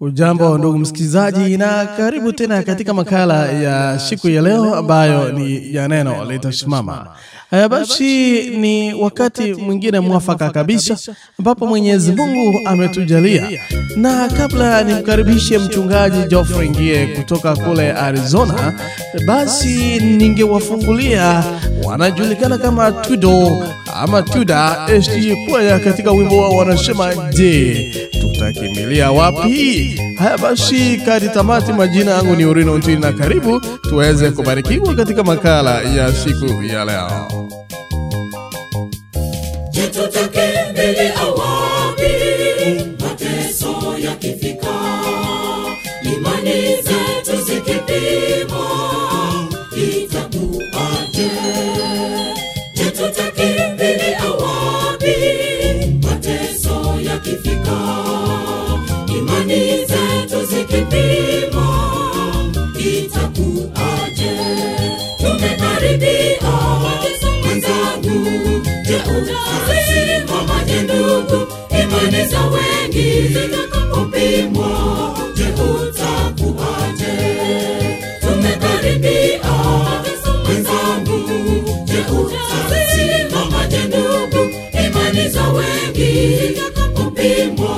Ujambo ndugu msikilizaji, na karibu tena katika makala ya siku ya leo ambayo ni ya neno litasimama. Haya basi, ni wakati mwingine mwafaka kabisa ambapo Mwenyezi Mungu ametujalia, na kabla nimkaribishe mchungaji Geoffrey Ngie kutoka kule Arizona, basi ningewafungulia wanajulikana kama Tudo ama Tuda SG Kwaya katika wimbo wao wanasema, je, tutakimilia wapi? Haya basi, kadi tamati. Majina yangu ni Urino Ntini na karibu tuweze kubarikiwa katika makala ya siku ya leo. Tutakimbilia awapi mateso yakifika. Imani zetu zikipimwa itakuaje je mbele awapi mateso yakifika. Imani zetu zikipimwa itakuaje imani za wengi zitakapopimwa je utakuaje tumekaribia wenzangu je ndugu? Imani za wengi zitakapopimwa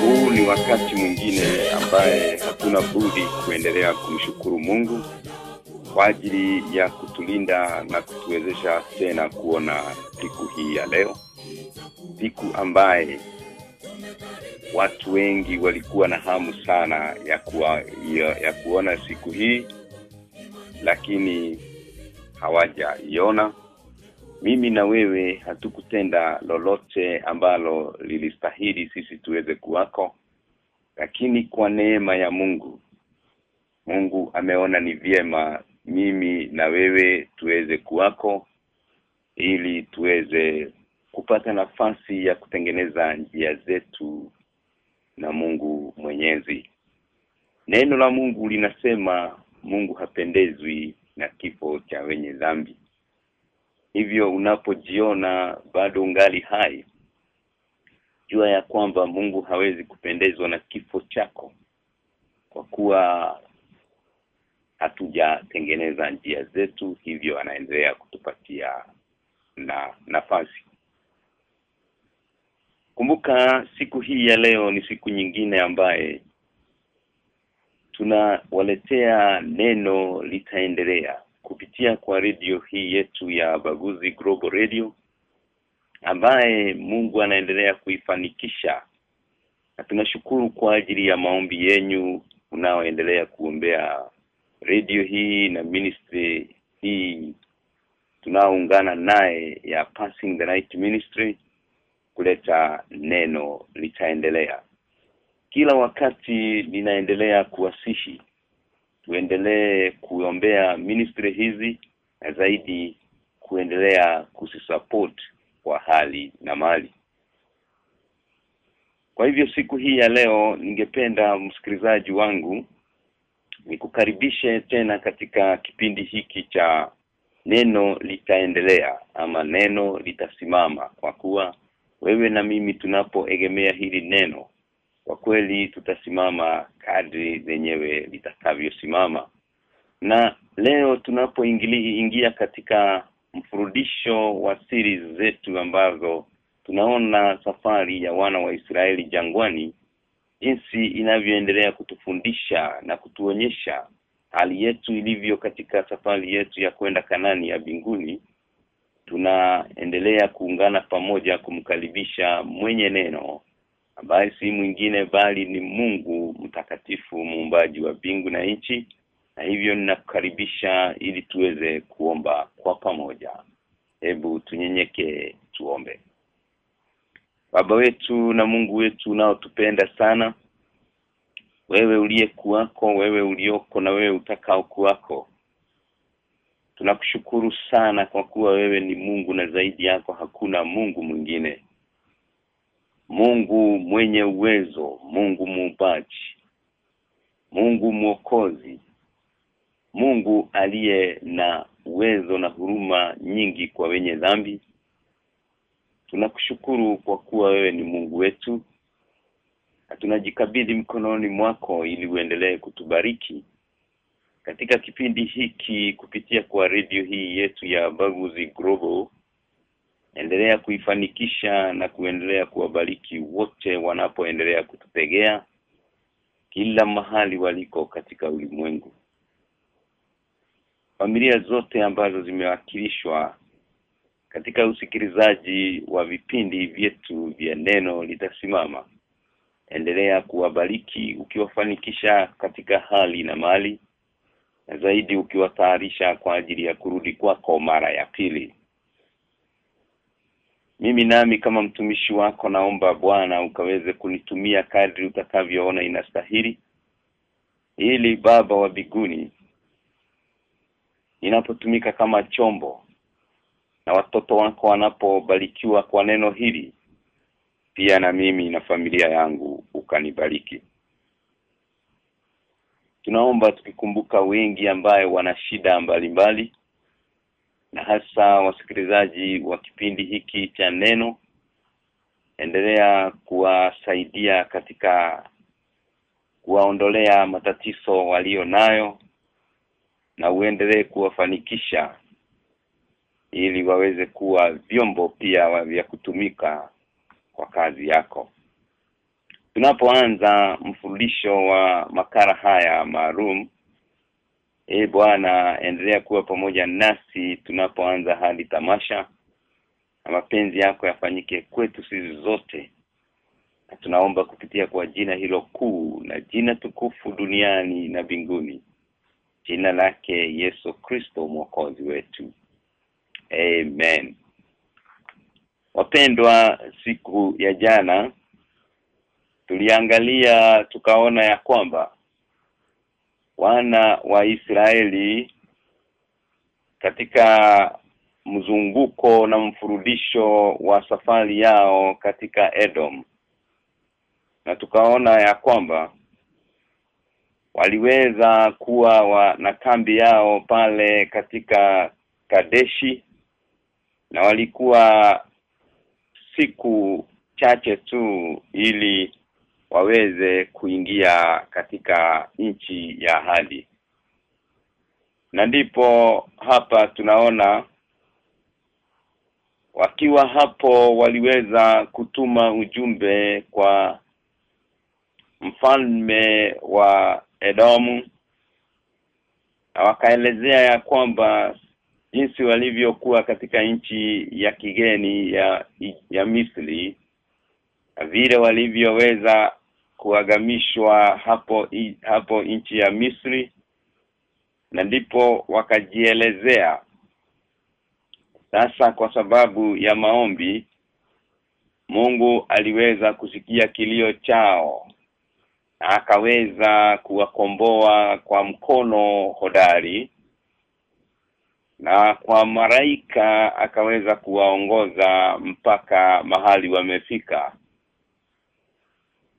Huu ni wakati mwingine ambaye hatuna budi kuendelea kumshukuru Mungu kwa ajili ya kutulinda na kutuwezesha tena kuona siku hii ya leo, siku ambaye watu wengi walikuwa na hamu sana ya kuwa, ya, ya kuona siku hii, lakini hawajaiona. Mimi na wewe hatukutenda lolote ambalo lilistahili sisi tuweze kuwako, lakini kwa neema ya Mungu, Mungu ameona ni vyema mimi na wewe tuweze kuwako ili tuweze kupata nafasi ya kutengeneza njia zetu na Mungu Mwenyezi. Neno la Mungu linasema Mungu hapendezwi na kifo cha wenye dhambi. Hivyo unapojiona bado ungali hai, jua ya kwamba Mungu hawezi kupendezwa na kifo chako kwa kuwa hatujatengeneza njia zetu, hivyo anaendelea kutupatia na nafasi. Kumbuka siku hii ya leo ni siku nyingine ambaye tunawaletea neno litaendelea kupitia kwa redio hii yetu ya Baguzi Global Radio ambaye Mungu anaendelea kuifanikisha. Na tunashukuru kwa ajili ya maombi yenyu unaoendelea kuombea radio hii na ministry hii tunaoungana naye ya Passing the Night Ministry kuleta neno litaendelea. Kila wakati ninaendelea kuwasihi tuendelee kuombea ministry hizi na zaidi kuendelea kusisupport kwa hali na mali. Kwa hivyo siku hii ya leo ningependa msikilizaji wangu nikukaribishe tena katika kipindi hiki cha neno litaendelea ama neno litasimama kwa kuwa wewe na mimi tunapoegemea hili neno kwa kweli tutasimama kadri lenyewe litakavyosimama. Na leo tunapoingia katika mfurudisho wa siri zetu ambazo tunaona safari ya wana wa Israeli jangwani jinsi inavyoendelea kutufundisha na kutuonyesha hali yetu ilivyo katika safari yetu ya kwenda Kanani ya binguni tunaendelea kuungana pamoja kumkaribisha mwenye neno ambaye si mwingine bali ni Mungu mtakatifu muumbaji wa bingu na nchi. Na hivyo ninakukaribisha ili tuweze kuomba kwa pamoja. Hebu tunyenyekee tuombe. Baba wetu na Mungu wetu unaotupenda sana wewe uliyekuwako wewe ulioko na wewe utakao kuwako Tunakushukuru sana kwa kuwa wewe ni Mungu na zaidi yako hakuna Mungu mwingine Mungu mwenye uwezo Mungu muumbaji Mungu mwokozi Mungu aliye na uwezo na huruma nyingi kwa wenye dhambi. Tunakushukuru kwa kuwa wewe ni Mungu wetu na tunajikabidhi mkononi mwako ili uendelee kutubariki katika kipindi hiki kupitia kwa redio hii yetu ya Baguzi Global endelea kuifanikisha na kuendelea kuwabariki wote wanapoendelea kutupegea kila mahali waliko katika ulimwengu. Familia zote ambazo zimewakilishwa katika usikilizaji wa vipindi vyetu vya neno litasimama endelea kuwabariki ukiwafanikisha katika hali na mali na zaidi ukiwatayarisha kwa ajili ya kurudi kwako mara ya pili mimi nami kama mtumishi wako naomba Bwana ukaweze kunitumia kadri utakavyoona inastahili ili baba wa biguni inapotumika kama chombo na watoto wako wanapobarikiwa kwa neno hili pia na mimi na familia yangu ukanibariki. Tunaomba tukikumbuka wengi ambaye wana shida mbalimbali na hasa wasikilizaji wa kipindi hiki cha neno endelea kuwasaidia katika kuwaondolea matatizo walio nayo na uendelee kuwafanikisha ili waweze kuwa vyombo pia vya kutumika kwa kazi yako. Tunapoanza mfundisho wa makara haya maalum e bwana endelea kuwa pamoja nasi tunapoanza hadi tamasha. Na mapenzi yako yafanyike kwetu sisi zote. Na tunaomba kupitia kwa jina hilo kuu na jina tukufu duniani na binguni jina lake Yesu Kristo mwokozi wetu. Amen. Wapendwa siku ya jana tuliangalia tukaona ya kwamba wana wa Israeli katika mzunguko na mfurudisho wa safari yao katika Edom. Na tukaona ya kwamba waliweza kuwa wa, na kambi yao pale katika Kadeshi na walikuwa siku chache tu ili waweze kuingia katika nchi ya ahadi. Na ndipo hapa tunaona wakiwa hapo waliweza kutuma ujumbe kwa mfalme wa Edomu na wakaelezea ya kwamba jinsi walivyokuwa katika nchi ya kigeni ya ya Misri vile walivyoweza kuagamishwa hapo hapo nchi ya Misri na ndipo wakajielezea. Sasa kwa sababu ya maombi Mungu aliweza kusikia kilio chao na akaweza kuwakomboa kwa mkono hodari na kwa maraika akaweza kuwaongoza mpaka mahali wamefika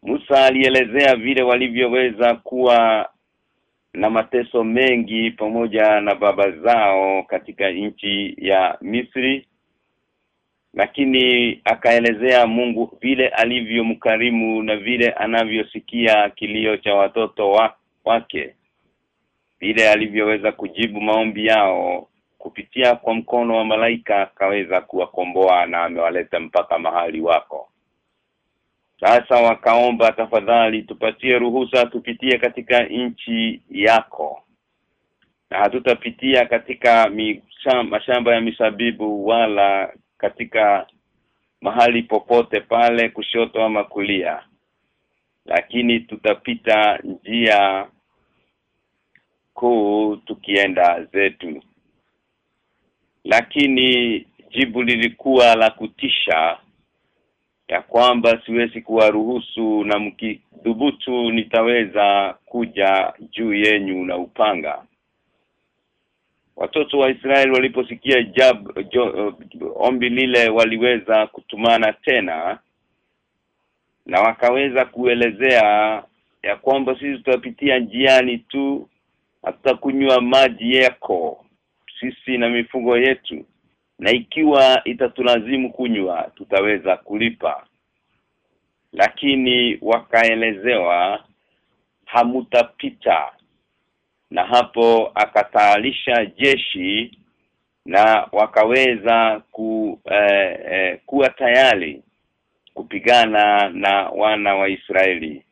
Musa alielezea vile walivyoweza kuwa na mateso mengi pamoja na baba zao katika nchi ya Misri lakini akaelezea Mungu vile alivyomkarimu na vile anavyosikia kilio cha watoto wa, wake vile alivyoweza kujibu maombi yao. Kupitia kwa mkono wa malaika akaweza kuwakomboa na amewaleta mpaka mahali wako sasa wakaomba tafadhali tupatie ruhusa tupitie katika nchi yako. Na hatutapitia katika mashamba ya misabibu wala katika mahali popote pale kushoto ama kulia. Lakini tutapita njia kuu tukienda zetu. Lakini jibu lilikuwa la kutisha ya kwamba siwezi kuwaruhusu na mkidhubutu nitaweza kuja juu yenyu na upanga. Watoto wa Israeli waliposikia jab jo, ombi lile waliweza kutumana tena na wakaweza kuelezea ya kwamba sisi tutapitia njiani tu hatutakunywa maji yako sisi na mifugo yetu na ikiwa itatulazimu kunywa tutaweza kulipa. Lakini wakaelezewa hamutapita. Na hapo akataalisha jeshi na wakaweza ku, eh, eh, kuwa tayari kupigana na wana wa Israeli.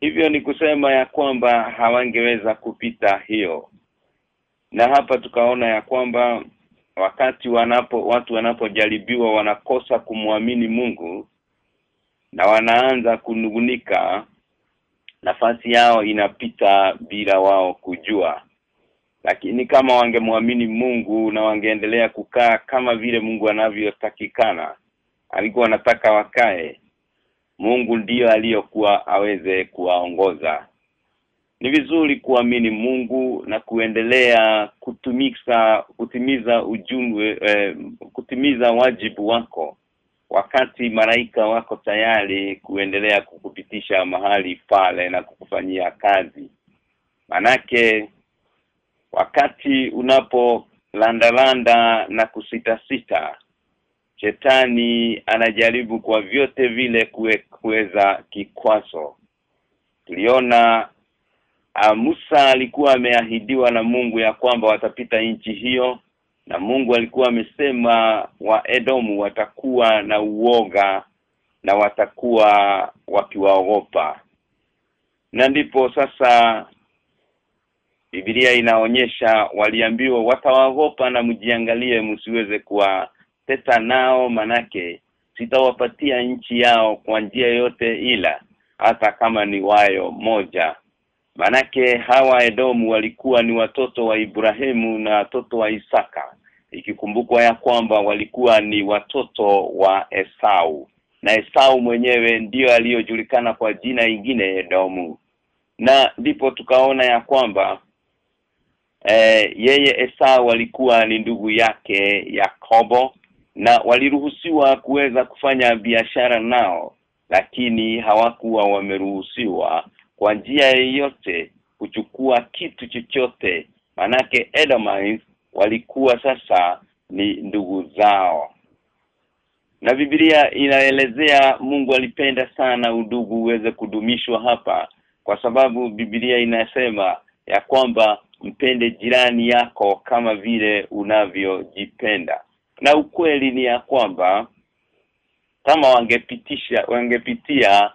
Hivyo ni kusema ya kwamba hawangeweza kupita hiyo. Na hapa tukaona ya kwamba wakati wanapo watu wanapojaribiwa wanakosa kumwamini Mungu na wanaanza kunugunika nafasi yao inapita bila wao kujua. Lakini kama wangemwamini Mungu na wangeendelea kukaa kama vile Mungu anavyotakikana alikuwa anataka wakae Mungu ndiyo aliyokuwa aweze kuwaongoza ni vizuri kuamini Mungu na kuendelea kutumika kutimiza ujumbe eh, kutimiza wajibu wako. Wakati maraika wako tayari kuendelea kukupitisha mahali pale na kukufanyia kazi. Manake wakati unapo landalanda na kusita sita shetani anajaribu kwa vyote vile kuweza kikwaso tuliona uh, Musa alikuwa ameahidiwa na Mungu ya kwamba watapita nchi hiyo na Mungu alikuwa amesema wa Edomu watakuwa na uoga na watakuwa wakiwaogopa. Na ndipo sasa Biblia inaonyesha waliambiwa watawaogopa na mjiangalie msiweze kuwateta nao manake sitawapatia nchi yao kwa njia yote ila hata kama ni wayo moja manake hawa Edomu walikuwa ni watoto wa Ibrahimu na watoto wa Isaka. Ikikumbukwa ya kwamba walikuwa ni watoto wa Esau. Na Esau mwenyewe ndiyo aliyojulikana kwa jina ingine Edomu. Na ndipo tukaona ya kwamba e, yeye Esau alikuwa ni ndugu yake Yakobo na waliruhusiwa kuweza kufanya biashara nao lakini hawakuwa wameruhusiwa kwa njia yoyote kuchukua kitu chochote manake Edomites walikuwa sasa ni ndugu zao. Na Biblia inaelezea Mungu alipenda sana udugu uweze kudumishwa hapa kwa sababu Biblia inasema ya kwamba mpende jirani yako kama vile unavyojipenda. Na ukweli ni ya kwamba kama wangepitisha wangepitia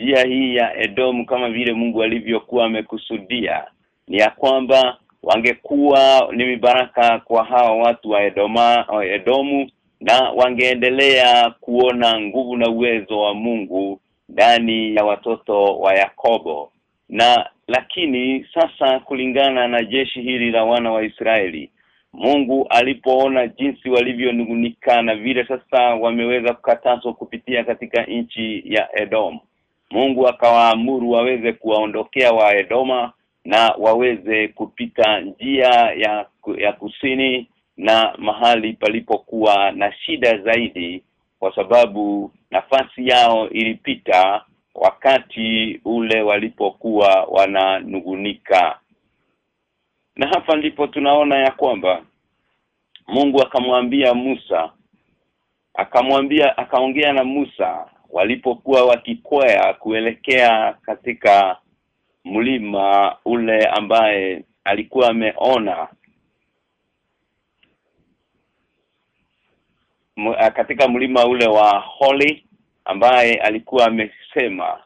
njia hii ya Edom kama vile Mungu alivyokuwa amekusudia ni ya kwamba wangekuwa ni mibaraka kwa hawa watu wa Edoma wa Edomu na wangeendelea kuona nguvu na uwezo wa Mungu ndani ya watoto wa Yakobo. Na lakini sasa kulingana na jeshi hili la wana wa Israeli Mungu alipoona jinsi walivyonungunika na vile sasa wameweza kukatazwa kupitia katika nchi ya Edom Mungu akawaamuru waweze kuwaondokea wa Edoma na waweze kupita njia ya ya kusini na mahali palipokuwa na shida zaidi kwa sababu nafasi yao ilipita wakati ule walipokuwa wananugunika. Na hapa ndipo tunaona ya kwamba Mungu akamwambia Musa akamwambia akaongea na Musa walipokuwa wakikwea kuelekea katika mlima ule ambaye alikuwa ameona katika mlima ule wa Holi ambaye alikuwa amesema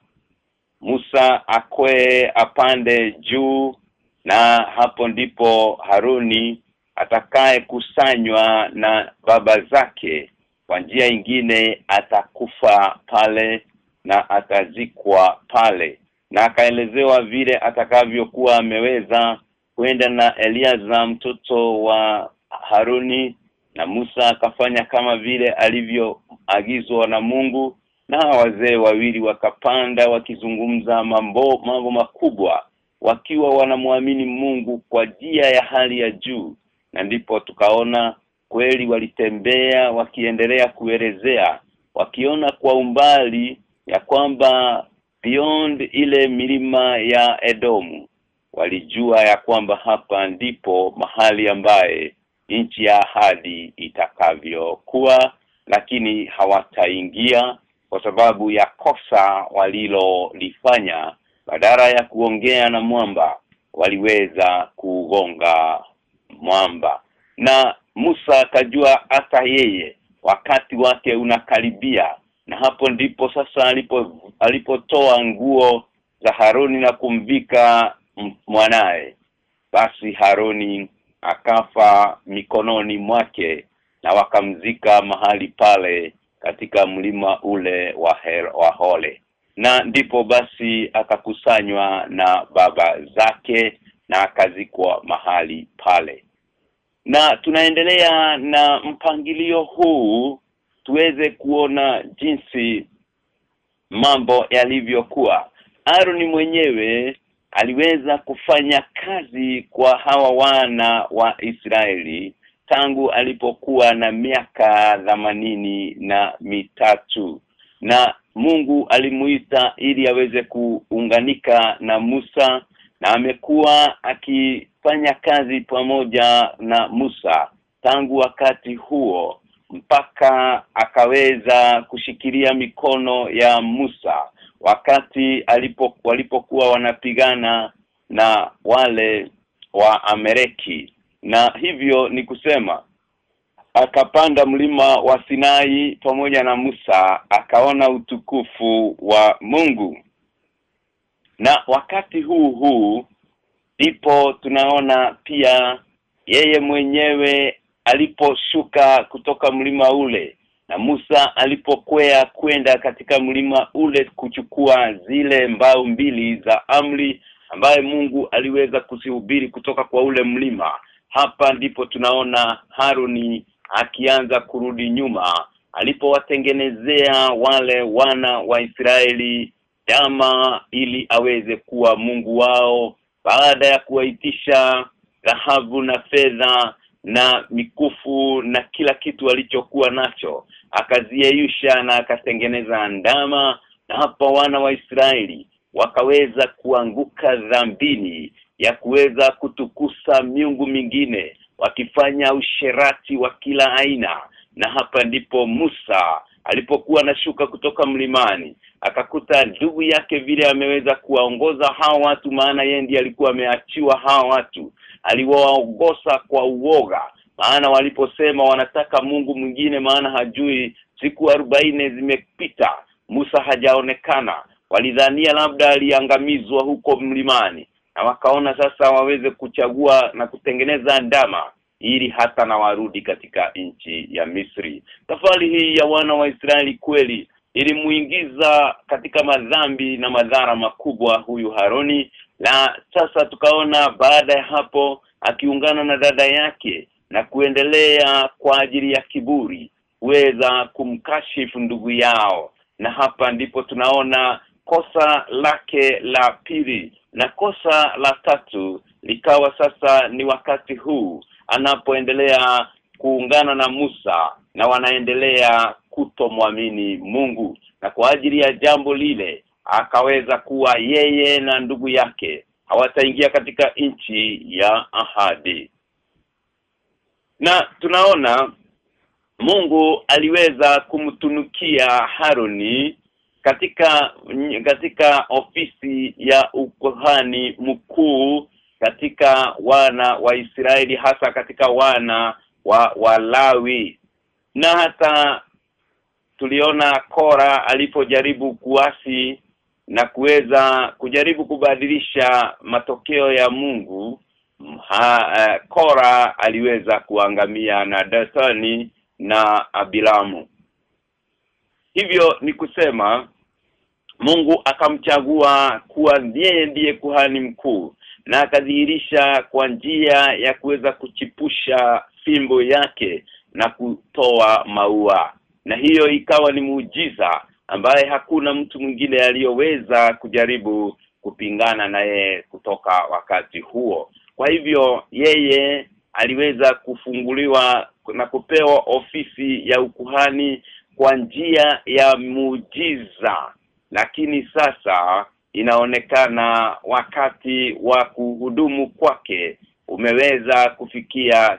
Musa akwe apande juu na hapo ndipo Haruni atakaye kusanywa na baba zake kwa njia ingine atakufa pale na atazikwa pale. Na akaelezewa vile atakavyokuwa ameweza kwenda na Eliaza mtoto wa Haruni na Musa akafanya kama vile alivyoagizwa na Mungu. Na wazee wawili wakapanda wakizungumza mambo mambo makubwa wakiwa wanamwamini Mungu kwa njia ya hali ya juu. Na ndipo tukaona kweli walitembea wakiendelea kuelezea wakiona kwa umbali ya kwamba beyond ile milima ya Edomu walijua ya kwamba hapa ndipo mahali ambaye nchi ya ahadi itakavyokuwa lakini hawataingia kwa sababu ya kosa walilolifanya. Badala ya kuongea na mwamba waliweza kugonga mwamba. Na Musa akajua hata yeye wakati wake unakaribia. Na hapo ndipo sasa alipo alipotoa nguo za Haroni na kumvika mwanae basi Haroni akafa mikononi mwake na wakamzika mahali pale katika mlima ule wa, her, wa Hole. Na ndipo basi akakusanywa na baba zake na akazikwa mahali pale na tunaendelea na mpangilio huu tuweze kuona jinsi mambo yalivyokuwa. Aaron mwenyewe aliweza kufanya kazi kwa hawa wana wa Israeli tangu alipokuwa na miaka dhamanini na mitatu. Na Mungu alimuita ili aweze kuunganika na Musa na amekuwa akifanya kazi pamoja na Musa tangu wakati huo mpaka akaweza kushikilia mikono ya Musa wakati alipo walipokuwa wanapigana na wale wa Amereki. Na hivyo ni kusema akapanda mlima wa Sinai pamoja na Musa akaona utukufu wa Mungu na wakati huu huu ndipo tunaona pia yeye mwenyewe aliposhuka kutoka mlima ule na Musa alipokwea kwenda katika mlima ule kuchukua zile mbao mbili za amri ambaye Mungu aliweza kusihubiri kutoka kwa ule mlima. Hapa ndipo tunaona Haruni akianza kurudi nyuma alipowatengenezea wale wana wa Israeli dama ili aweze kuwa Mungu wao baada ya kuwaitisha dhahabu na fedha na mikufu na kila kitu alichokuwa nacho akaziyeyusha na akatengeneza ndama. Na hapa wana wa Israeli wakaweza kuanguka dhambini ya kuweza kutukusa miungu mingine wakifanya usherati wa kila aina. Na hapa ndipo Musa alipokuwa anashuka kutoka mlimani akakuta ndugu yake vile ameweza kuwaongoza hawa watu maana yeye ndiye alikuwa ameachiwa hawa watu. Aliwaongoza kwa uoga maana waliposema wanataka Mungu mwingine maana hajui siku arobaini zimepita Musa hajaonekana. Walidhania labda aliangamizwa huko mlimani na wakaona sasa waweze kuchagua na kutengeneza ndama ili hata na warudi katika nchi ya Misri. Safari hii ya wana wa Israeli kweli ilimuingiza katika madhambi na madhara makubwa huyu Haroni. Na sasa tukaona baada ya hapo akiungana na dada yake na kuendelea kwa ajili ya kiburi weza kumkashifu ndugu yao. Na hapa ndipo tunaona kosa lake la pili na kosa la tatu likawa sasa ni wakati huu anapoendelea kuungana na Musa na wanaendelea kutomwamini Mungu na kwa ajili ya jambo lile akaweza kuwa yeye na ndugu yake hawataingia katika nchi ya ahadi. Na tunaona Mungu aliweza kumtunukia Haroni katika katika ofisi ya ukuhani mkuu katika wana wa Israeli hasa katika wana wa Walawi. Na hata tuliona Kora alipojaribu kuasi na kuweza kujaribu kubadilisha matokeo ya Mungu ha, uh, Kora aliweza kuangamia na Datani na Abilamu hivyo ni kusema Mungu akamchagua kuwa yeye ndiye kuhani mkuu na akadhihirisha kwa njia ya kuweza kuchipusha fimbo yake na kutoa maua na hiyo ikawa ni muujiza ambaye hakuna mtu mwingine aliyoweza kujaribu kupingana na naye kutoka wakati huo. Kwa hivyo yeye aliweza kufunguliwa na kupewa ofisi ya ukuhani kwa njia ya muujiza. Lakini sasa inaonekana wakati wa kuhudumu kwake umeweza kufikia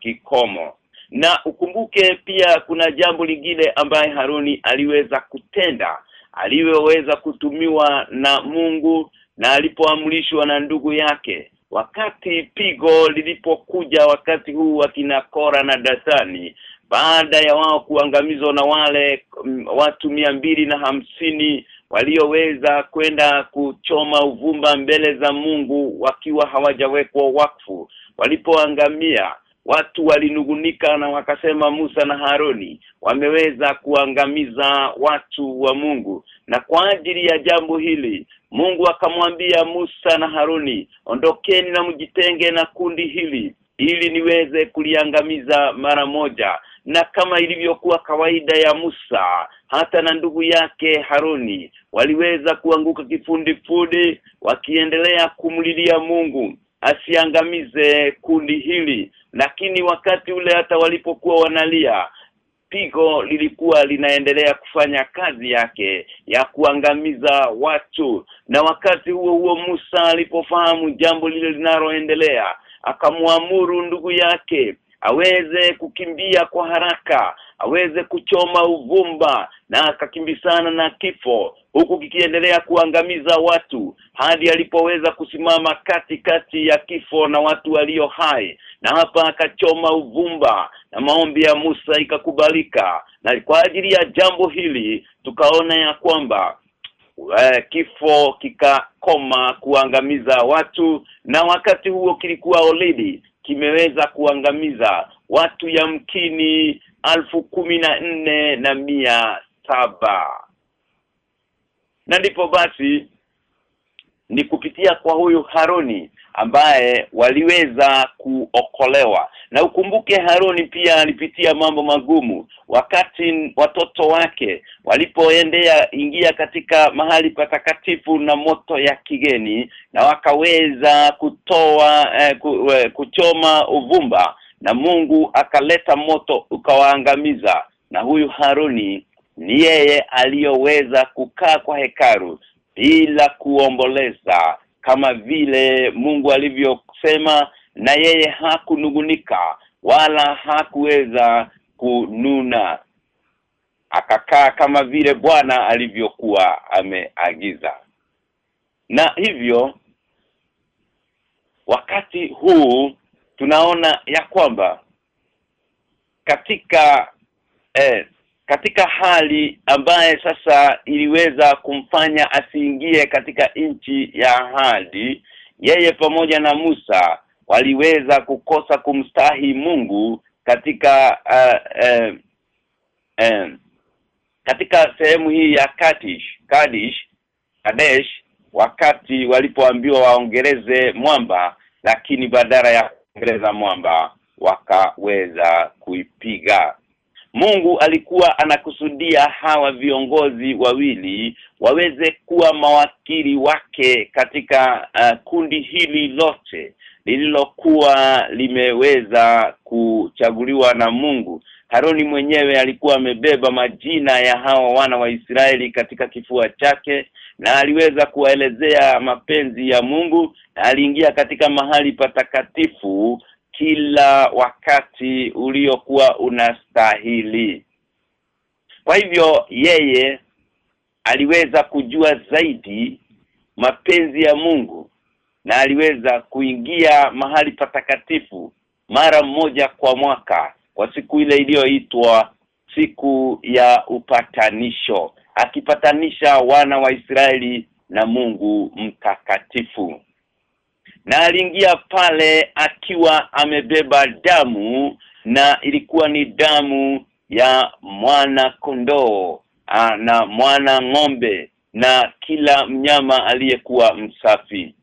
kikomo na ukumbuke pia kuna jambo lingine ambaye Haruni aliweza kutenda. Aliweza kutumiwa na Mungu na alipoamrishwa na ndugu yake. Wakati pigo lilipokuja wakati huu wakina Kora na Datani baada ya wao kuangamizwa na wale um, watu mia mbili na hamsini walioweza kwenda kuchoma uvumba mbele za Mungu wakiwa hawajawekwa wakfu. Walipoangamia watu walinugunika na wakasema Musa na Haroni wameweza kuangamiza watu wa Mungu. Na kwa ajili ya jambo hili Mungu akamwambia Musa na Haroni ondokeni na mjitenge na kundi hili ili niweze kuliangamiza mara moja. Na kama ilivyokuwa kawaida ya Musa hata na ndugu yake Haroni waliweza kuanguka kifundi fudi wakiendelea kumlilia Mungu asiangamize kundi hili. Lakini wakati ule hata walipokuwa wanalia pigo lilikuwa linaendelea kufanya kazi yake ya kuangamiza watu. Na wakati huo huo Musa alipofahamu jambo lile linaloendelea akamwamuru ndugu yake aweze kukimbia kwa haraka aweze kuchoma uvumba na akakimbisana na kifo huku kikiendelea kuangamiza watu hadi alipoweza kusimama kati kati ya kifo na watu walio hai. Na hapa akachoma uvumba na maombi ya Musa ikakubalika. Na kwa ajili ya jambo hili tukaona ya kwamba uh, kifo kikakoma kuangamiza watu. Na wakati huo kilikuwa olidi kimeweza kuangamiza watu yamkini alfu kumi na nne na mia saba. Na ndipo basi ni kupitia kwa huyu Haroni ambaye waliweza kuokolewa. Na ukumbuke Haroni pia alipitia mambo magumu. Wakati watoto wake walipoendea ingia katika mahali patakatifu na moto ya kigeni na wakaweza kutoa eh, ku, eh, kuchoma uvumba na Mungu akaleta moto ukawaangamiza. Na huyu Haruni ni yeye aliyoweza kukaa kwa hekaru bila kuomboleza kama vile Mungu alivyosema na yeye hakunugunika wala hakuweza kununa. Akakaa kama vile Bwana alivyokuwa ameagiza. Na hivyo wakati huu tunaona ya kwamba katika eh, katika hali ambaye sasa iliweza kumfanya asiingie katika nchi ya ahadi yeye pamoja na Musa waliweza kukosa kumstahi Mungu katika uh, uh, uh, katika sehemu hii ya Kadish Kadish Kadesh wakati walipoambiwa waongeleze mwamba lakini badala ya kuongeleza mwamba wakaweza kuipiga. Mungu alikuwa anakusudia hawa viongozi wawili waweze kuwa mawakili wake katika uh, kundi hili lote lililokuwa limeweza kuchaguliwa na Mungu. Haroni mwenyewe alikuwa amebeba majina ya hawa wana wa Israeli katika kifua chake na aliweza kuwaelezea mapenzi ya Mungu na aliingia katika mahali patakatifu kila wakati uliokuwa unastahili. Kwa hivyo yeye aliweza kujua zaidi mapenzi ya Mungu na aliweza kuingia mahali patakatifu mara moja kwa mwaka kwa siku ile iliyoitwa siku ya upatanisho akipatanisha wana wa Israeli na Mungu mtakatifu. Na aliingia pale akiwa amebeba damu na ilikuwa ni damu ya mwana kondoo na mwana ng'ombe na kila mnyama aliyekuwa msafi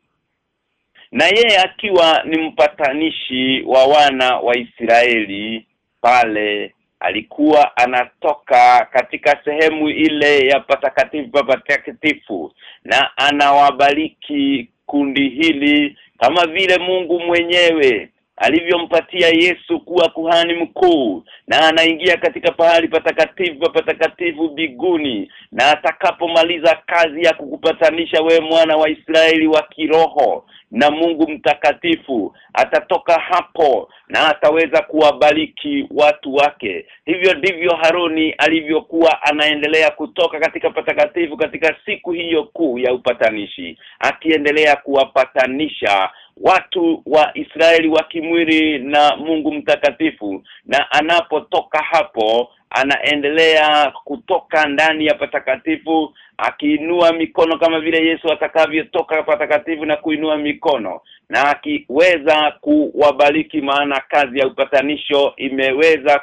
na yeye akiwa ni mpatanishi wa wana wa Israeli pale alikuwa anatoka katika sehemu ile ya patakatifu patakatifu na anawabariki kundi hili kama vile Mungu mwenyewe alivyompatia Yesu kuwa kuhani mkuu na anaingia katika pahali patakatifu patakatifu biguni na atakapomaliza kazi ya kukupatanisha we mwana wa Israeli wa kiroho na Mungu mtakatifu atatoka hapo na ataweza kuwabariki watu wake. Hivyo ndivyo Haruni alivyokuwa anaendelea kutoka katika patakatifu katika siku hiyo kuu ya upatanishi akiendelea kuwapatanisha watu wa Israeli wa kimwili na Mungu mtakatifu. Na anapotoka hapo anaendelea kutoka ndani ya patakatifu akiinua mikono kama vile Yesu atakavyotoka patakatifu na kuinua mikono. Na akiweza kuwabariki maana kazi ya upatanisho imeweza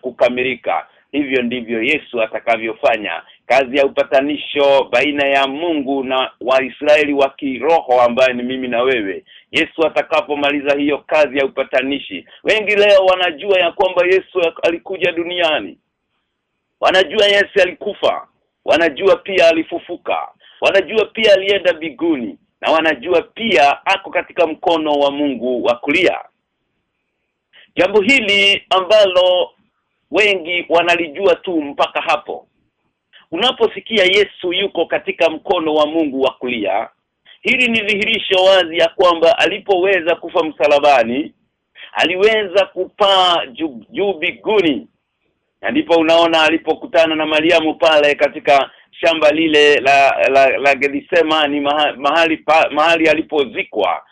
kukamilika hivyo ndivyo Yesu atakavyofanya. Kazi ya upatanisho baina ya Mungu na Waisraeli wa kiroho ambaye ni mimi na wewe. Yesu atakapomaliza hiyo kazi ya upatanishi wengi leo wanajua ya kwamba Yesu alikuja duniani. Wanajua Yesu alikufa. Wanajua pia alifufuka. Wanajua pia alienda biguni na wanajua pia ako katika mkono wa Mungu wa kulia. Jambo hili ambalo wengi wanalijua tu mpaka hapo. Unaposikia Yesu yuko katika mkono wa Mungu wa kulia hili ni dhihirisho wazi ya kwamba alipoweza kufa msalabani aliweza kupaa juu ju biguni na ndipo unaona alipokutana na Mariamu pale katika shamba lile la la, la Gethsemane mahali mahali, pa, mahali alipozikwa.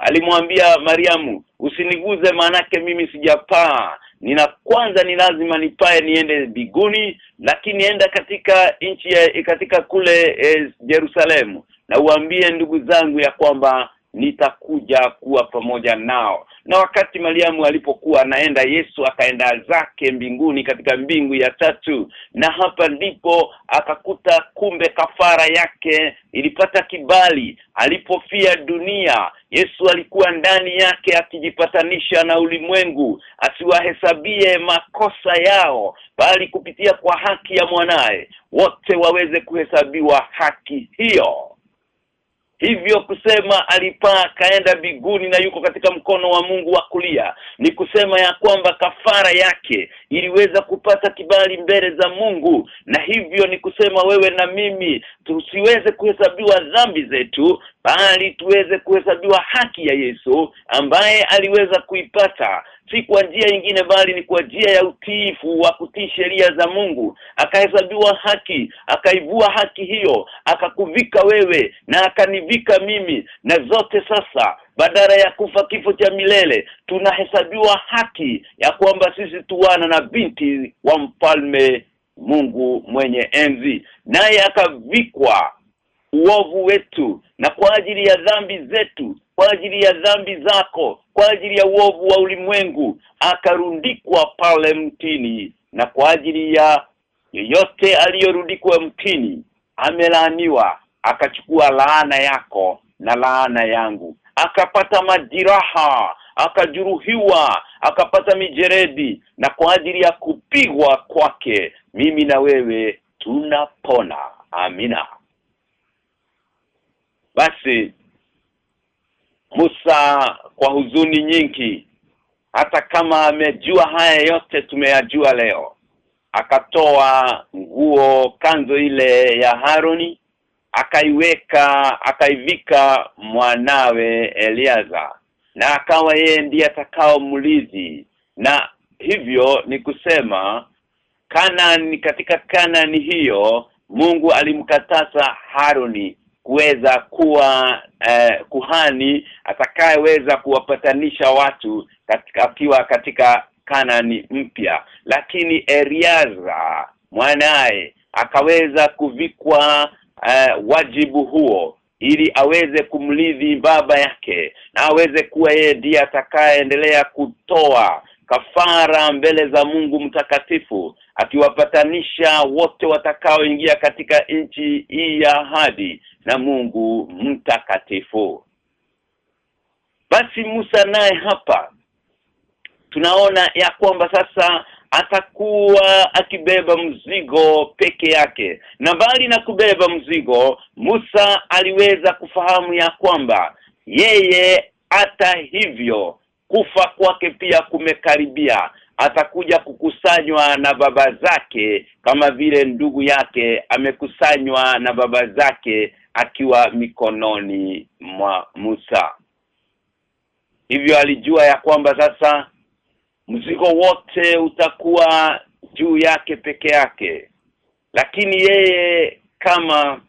Alimwambia Mariamu usiniguze maanake mimi sijapaa nina kwanza ni lazima nipae niende biguni lakini enda katika nchi katika kule e, Yerusalemu na uambie ndugu zangu ya kwamba nitakuja kuwa pamoja nao na wakati Mariamu alipokuwa anaenda Yesu akaenda zake mbinguni katika mbingu ya tatu. Na hapa ndipo akakuta kumbe kafara yake ilipata kibali. Alipofia dunia Yesu alikuwa ndani yake akijipatanisha na ulimwengu asiwahesabie makosa yao bali kupitia kwa haki ya mwanaye wote waweze kuhesabiwa haki hiyo hivyo kusema alipaa kaenda biguni na yuko katika mkono wa Mungu wa kulia ni kusema ya kwamba kafara yake iliweza kupata kibali mbele za Mungu. Na hivyo ni kusema wewe na mimi tusiweze kuhesabiwa dhambi zetu bali tuweze kuhesabiwa haki ya Yesu ambaye aliweza kuipata si kwa njia nyingine bali ni kwa njia ya utiifu wa kutii sheria za Mungu akahesabiwa haki akaivua haki hiyo akakuvika wewe na akanivika mimi na zote sasa badala ya kufa kifo cha milele tunahesabiwa haki ya kwamba sisi tuwana na binti wa mfalme Mungu mwenye enzi. Naye akavikwa uovu wetu na kwa ajili ya dhambi zetu kwa ajili ya dhambi zako kwa ajili ya uovu wa ulimwengu akarundikwa pale mtini. Na kwa ajili ya yeyote aliyorundikwa mtini amelaaniwa akachukua laana yako na laana yangu. Akapata majiraha akajuruhiwa akapata mijeredi na kwa ajili ya kupigwa kwake mimi na wewe tunapona. Amina basi Musa kwa huzuni nyingi hata kama amejua haya yote tumeyajua leo akatoa nguo kanzo ile ya Haroni akaiweka akaivika mwanawe Eliaza na akawa yeye ndiye atakao mlizi. Na hivyo ni kusema Kanani katika Kanani hiyo Mungu alimkataza Haroni kuweza kuwa eh, kuhani atakayeweza kuwapatanisha watu katika akiwa katika Kanani mpya. Lakini Eriaza mwanaye akaweza kuvikwa eh, wajibu huo ili aweze kumlidhi baba yake na aweze kuwa yeye ndiye atakayeendelea kutoa kafara mbele za Mungu mtakatifu akiwapatanisha wote watakaoingia katika nchi hii ya ahadi na Mungu mtakatifu. Basi Musa naye hapa tunaona ya kwamba sasa atakuwa akibeba mzigo peke yake. Na bali na kubeba mzigo Musa aliweza kufahamu ya kwamba yeye hata hivyo kufa kwake pia kumekaribia atakuja kukusanywa na baba zake kama vile ndugu yake amekusanywa na baba zake akiwa mikononi mwa Musa. Hivyo alijua ya kwamba sasa mzigo wote utakuwa juu yake peke yake. Lakini yeye kama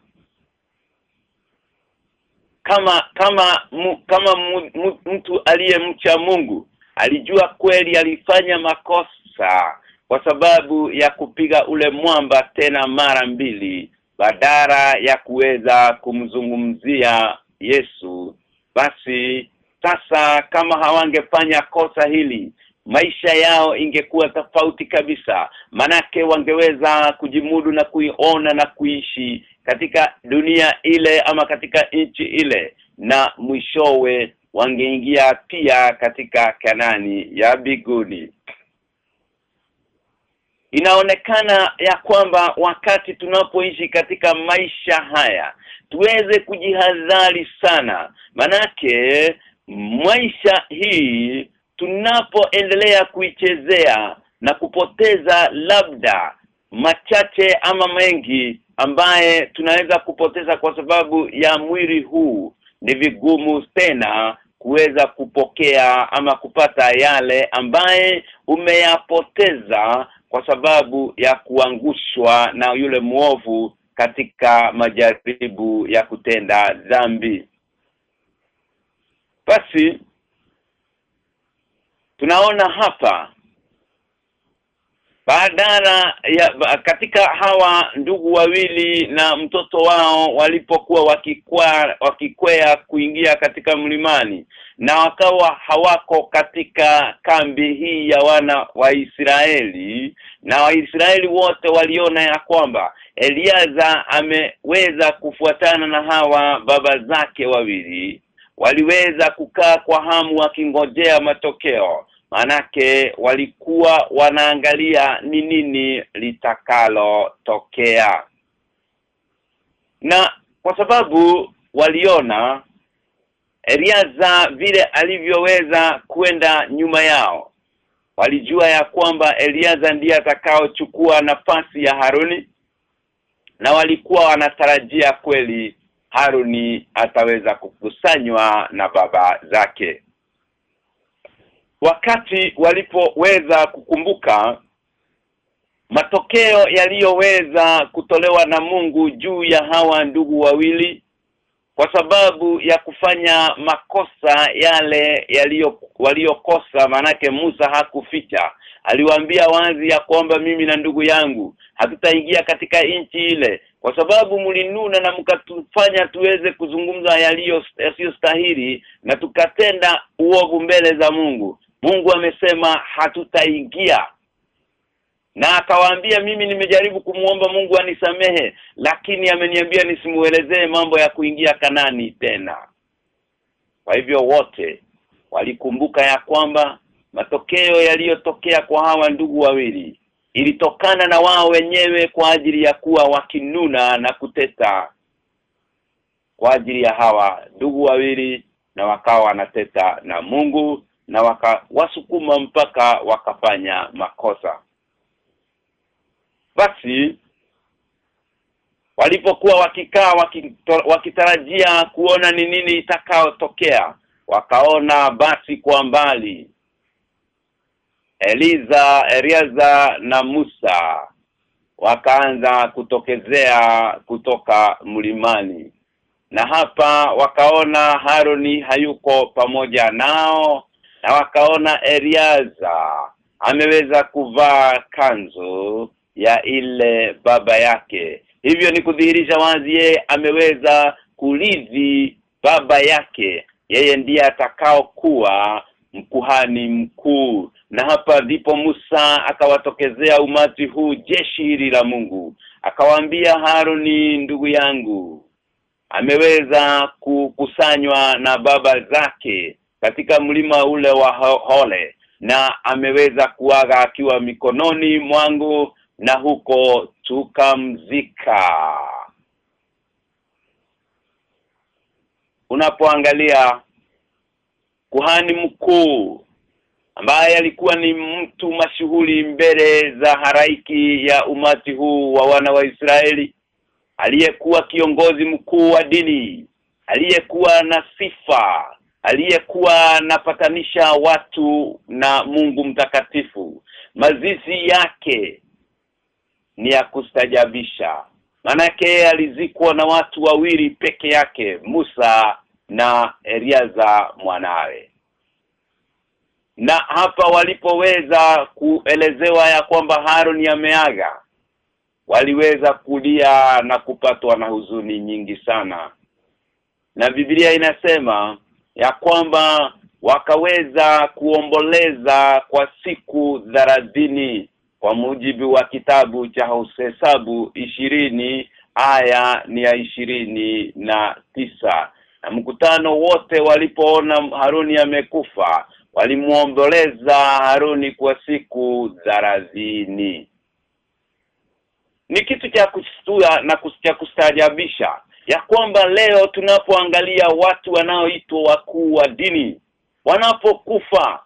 kama kama mu, kama mu, mu, mtu aliyemcha Mungu alijua kweli alifanya makosa kwa sababu ya kupiga ule mwamba tena mara mbili badala ya kuweza kumzungumzia Yesu. Basi sasa kama hawangefanya kosa hili maisha yao ingekuwa tofauti kabisa. Manake wangeweza kujimudu na kuiona na kuishi katika dunia ile ama katika nchi ile na mwishowe wangeingia pia katika Kanani ya biguni inaonekana ya kwamba wakati tunapoishi katika maisha haya tuweze kujihadhari sana. Manake maisha hii tunapoendelea kuichezea na kupoteza labda machache ama mengi ambaye tunaweza kupoteza kwa sababu ya mwili huu ni vigumu tena kuweza kupokea ama kupata yale ambaye umeyapoteza kwa sababu ya kuangushwa na yule muovu katika majaribu ya kutenda dhambi. Basi tunaona hapa badala ya katika hawa ndugu wawili na mtoto wao walipokuwa wakikwa wakikwea kuingia katika mlimani na wakawa hawako katika kambi hii ya wana wa Israeli na Waisraeli wote waliona ya kwamba Eliaza ameweza kufuatana na hawa baba zake wawili waliweza kukaa kwa hamu wakingojea matokeo manake walikuwa wanaangalia ni nini litakalo tokea na kwa sababu waliona Eliaza vile alivyoweza kwenda nyuma yao walijua ya kwamba Eliaza ndiye atakaochukua nafasi ya Haruni na walikuwa wanatarajia kweli Haruni ataweza kukusanywa na baba zake wakati walipoweza kukumbuka matokeo yaliyoweza kutolewa na Mungu juu ya hawa ndugu wawili kwa sababu ya kufanya makosa yale yaliyo waliokosa. Manake Musa hakuficha. Aliwaambia wazi ya kwamba mimi na ndugu yangu hatutaingia katika nchi ile kwa sababu mlinuna na mkatufanya tuweze kuzungumza yaliyo yasiyostahili na tukatenda uovu mbele za Mungu Mungu amesema hatutaingia. Na akawaambia mimi nimejaribu kumuomba Mungu anisamehe lakini ameniambia nisimuelezee mambo ya kuingia Kanani tena. Kwa hivyo wote walikumbuka ya kwamba matokeo yaliyotokea kwa hawa ndugu wawili ilitokana na wao wenyewe kwa ajili ya kuwa wakinuna na kuteta. Kwa ajili ya hawa ndugu wawili na wakawa wanateta na Mungu na wakawasukuma mpaka wakafanya makosa. Basi walipokuwa wakikaa wakitarajia kuona ni nini itakayotokea wakaona basi kwa mbali. Eliza Eliaza na Musa wakaanza kutokezea kutoka mlimani. Na hapa wakaona Haroni hayuko pamoja nao na wakaona Eliaza ameweza kuvaa kanzu ya ile baba yake. Hivyo ni kudhihirisha wazi yeye ameweza kulidhi baba yake. Yeye ndiye atakao kuwa mkuhani mkuu. Na hapa ndipo Musa akawatokezea umati huu jeshi hili la Mungu. Akawaambia Haruni ndugu yangu ameweza kukusanywa na baba zake katika mlima ule wa Hole na ameweza kuaga akiwa mikononi mwangu na huko tukamzika. Unapoangalia kuhani mkuu ambaye alikuwa ni mtu mashuhuri mbele za haraiki ya umati huu wa wana wa Israeli aliyekuwa kiongozi mkuu wa dini aliyekuwa na sifa aliyekuwa anapatanisha watu na Mungu mtakatifu. Mazizi yake ni ya kustajabisha manake alizikwa na watu wawili peke yake Musa na Eliaza mwanawe. Na hapa walipoweza kuelezewa ya kwamba Harun ameaga waliweza kulia na kupatwa na huzuni nyingi sana. Na Biblia inasema ya kwamba wakaweza kuomboleza kwa siku dharadhini kwa mujibu wa kitabu cha Hesabu ishirini aya ni ya ishirini na tisa. Na mkutano wote walipoona Haruni amekufa walimuomboleza Haruni kwa siku dharadhini ni kitu cha kustua na cha kustaajabisha ya kwamba leo tunapoangalia watu wanaoitwa wakuu wa dini wanapokufa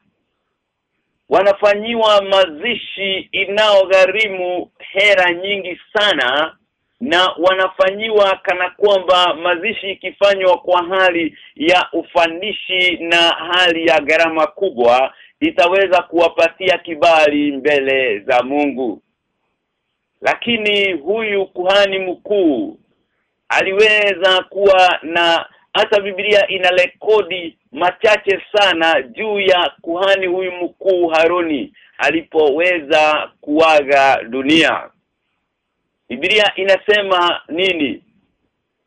wanafanyiwa mazishi inaogharimu hera nyingi sana na wanafanyiwa kana kwamba mazishi ikifanywa kwa hali ya ufanishi na hali ya gharama kubwa itaweza kuwapatia kibali mbele za Mungu. Lakini huyu kuhani mkuu aliweza kuwa na hata Biblia ina rekodi machache sana juu ya kuhani huyu mkuu Haruni alipoweza kuaga dunia. Biblia inasema nini?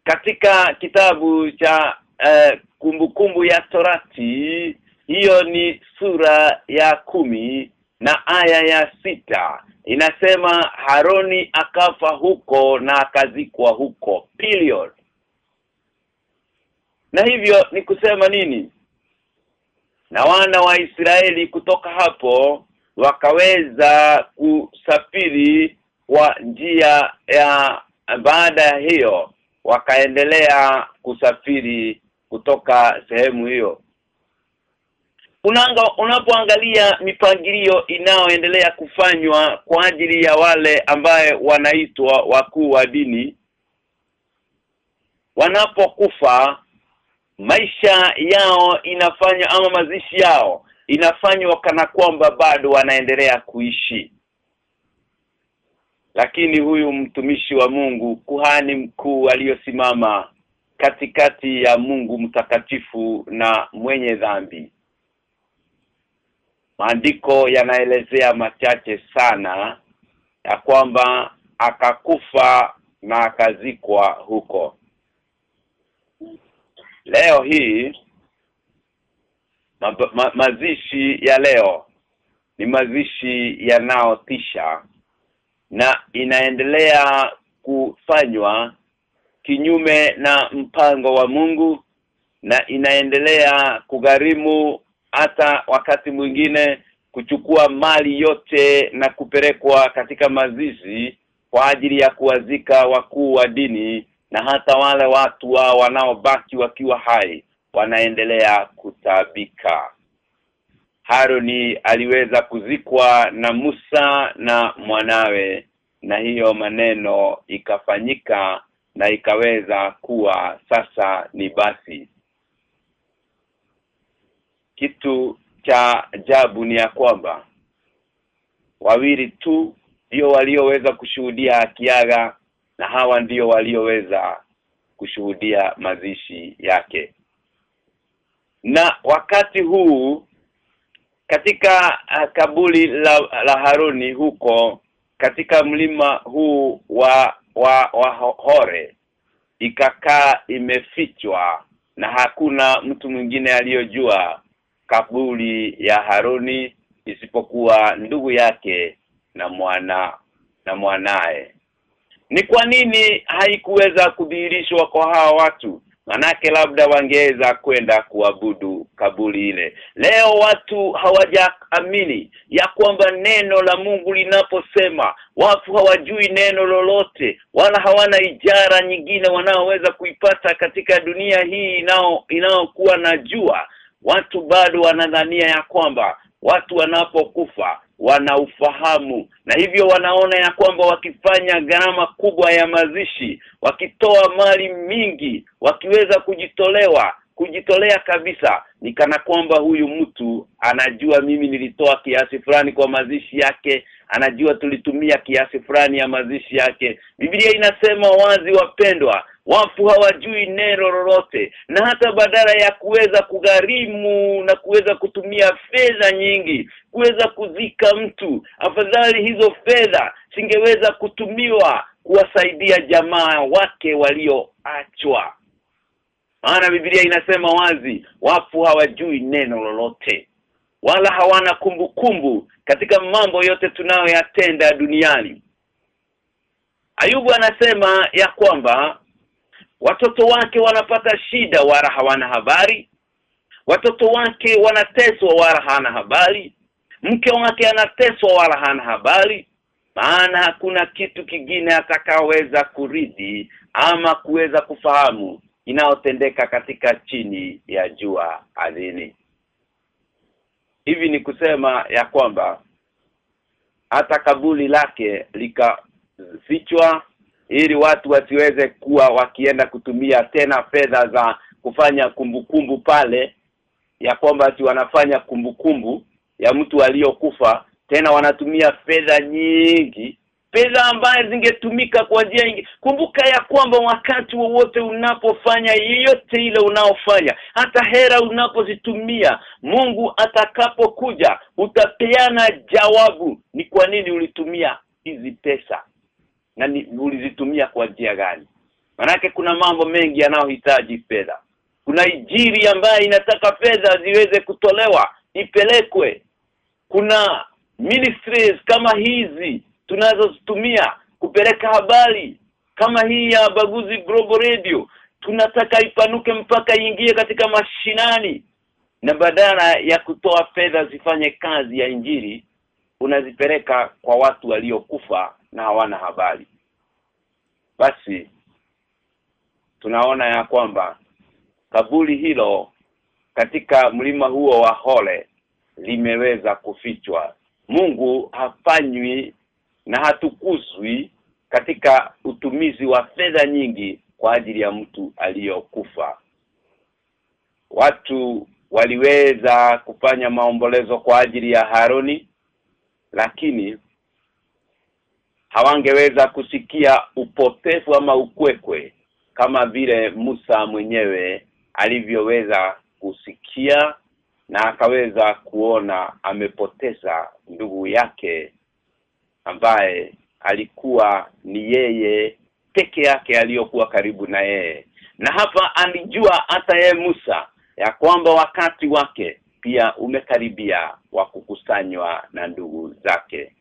Katika kitabu cha uh, kumbukumbu ya Torati hiyo ni sura ya kumi na aya ya sita. Inasema Haroni akafa huko na akazikwa huko. Period. Na hivyo ni kusema nini? Na wana wa Israeli kutoka hapo wakaweza kusafiri kwa njia ya baada ya hiyo wakaendelea kusafiri kutoka sehemu hiyo Unanga unapoangalia mipangilio inayoendelea kufanywa kwa ajili ya wale ambaye wanaitwa wakuu wa dini wanapokufa maisha yao inafanywa ama mazishi yao inafanywa kana kwamba bado wanaendelea kuishi. Lakini huyu mtumishi wa Mungu kuhani mkuu aliyosimama katikati ya Mungu mtakatifu na mwenye dhambi maandiko yanaelezea machache sana ya kwamba akakufa na akazikwa huko. Leo hii ma, ma, mazishi ya leo ni mazishi yanaotisha na inaendelea kufanywa kinyume na mpango wa Mungu na inaendelea kugharimu hata wakati mwingine kuchukua mali yote na kupelekwa katika mazizi kwa ajili ya kuwazika wakuu wa dini na hata wale watu wa wanaobaki wakiwa hai wanaendelea kutabika. Haroni aliweza kuzikwa na Musa na mwanawe na hiyo maneno ikafanyika na ikaweza kuwa sasa ni basi kitu cha ajabu ni ya kwamba wawili tu ndio walioweza kushuhudia akiaga na hawa ndio walioweza kushuhudia mazishi yake. Na wakati huu katika uh, kabuli la, la Haruni huko katika mlima huu wa wa, wa Hore ikakaa imefichwa na hakuna mtu mwingine aliyojua kaburi ya Haruni isipokuwa ndugu yake na mwana na mwanae ni kwa nini haikuweza kudhihirishwa kwa hawa watu? Manake labda wangeweza kwenda kuabudu kaburi ile. Leo watu hawajaamini ya kwamba neno la Mungu linaposema watu hawajui neno lolote wala hawana ijara nyingine wanaoweza kuipata katika dunia hii inao inayokuwa na jua watu bado wanadhania ya kwamba watu wanapokufa wana ufahamu na hivyo wanaona ya kwamba wakifanya gharama kubwa ya mazishi wakitoa mali mingi wakiweza kujitolewa kujitolea kabisa ni kana kwamba huyu mtu anajua mimi nilitoa kiasi fulani kwa mazishi yake anajua tulitumia kiasi fulani ya mazishi yake. Biblia inasema wazi wapendwa wafu hawajui neno lolote. Na hata badala ya kuweza kugharimu na kuweza kutumia fedha nyingi kuweza kuzika mtu afadhali hizo fedha singeweza kutumiwa kuwasaidia jamaa wake walioachwa. Maana Biblia inasema wazi wafu hawajui neno lolote. Wala hawana kumbukumbu kumbu katika mambo yote tunayoyatenda duniani. Ayubu anasema ya kwamba watoto wake wanapata shida wala hawana habari. Watoto wake wanateswa wala hana habari. Mke wake anateswa wala hana habari. Maana hakuna kitu kingine atakaweza kuridhi ama kuweza kufahamu inayotendeka katika chini ya jua ardhini. Hivi ni kusema ya kwamba hata kabuli lake likafichwa ili watu wasiweze kuwa wakienda kutumia tena fedha za kufanya kumbukumbu -kumbu pale ya kwamba ati wanafanya kumbukumbu -kumbu ya mtu aliyokufa. Tena wanatumia fedha nyingi fedha ambaye zingetumika kwa njia nyingi. Kumbuka ya kwamba wakati wowote unapofanya yeyote ile unaofanya hata hera unapozitumia Mungu atakapokuja utapeana jawabu ni kwa nini ulitumia hizi pesa na ulizitumia kwa njia gani? Manake kuna mambo mengi yanayohitaji fedha. Kuna ijiri ambayo inataka fedha ziweze kutolewa ipelekwe. Kuna ministries kama hizi tunazozitumia kupeleka habari kama hii ya Baguzi Global Radio. Tunataka ipanuke mpaka iingie katika mashinani. Na badala ya kutoa fedha zifanye kazi ya injili unazipeleka kwa watu waliokufa na hawana habari. Basi tunaona ya kwamba kaburi hilo katika mlima huo wa Hole limeweza kufichwa. Mungu hafanywi na hatukuzwi katika utumizi wa fedha nyingi kwa ajili ya mtu aliyokufa. Watu waliweza kufanya maombolezo kwa ajili ya Haroni lakini hawangeweza kusikia upotefu ama ukwekwe kama vile Musa mwenyewe alivyoweza kusikia na akaweza kuona amepoteza ndugu yake ambaye alikuwa ni yeye peke yake aliyokuwa karibu na yeye. Na hapa alijua hata ye Musa ya kwamba wakati wake pia umekaribia wa kukusanywa na ndugu zake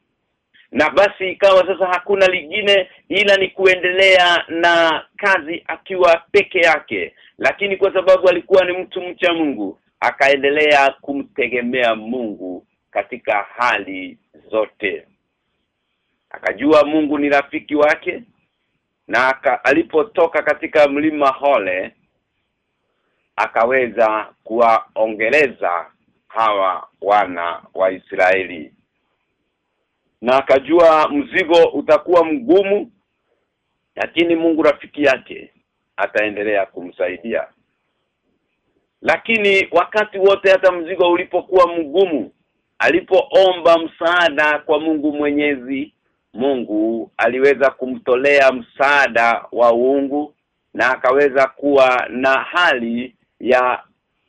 na basi ikawa sasa hakuna lingine ila ni kuendelea na kazi akiwa peke yake. Lakini kwa sababu alikuwa ni mtu mcha Mungu akaendelea kumtegemea Mungu katika hali zote. Akajua Mungu ni rafiki wake na aka, alipotoka katika mlima Hole akaweza kuwaongeleza hawa wana wa Israeli na akajua mzigo utakuwa mgumu lakini Mungu rafiki yake ataendelea kumsaidia. Lakini wakati wote hata mzigo ulipokuwa mgumu alipoomba msaada kwa Mungu Mwenyezi Mungu aliweza kumtolea msaada wa uungu na akaweza kuwa na hali ya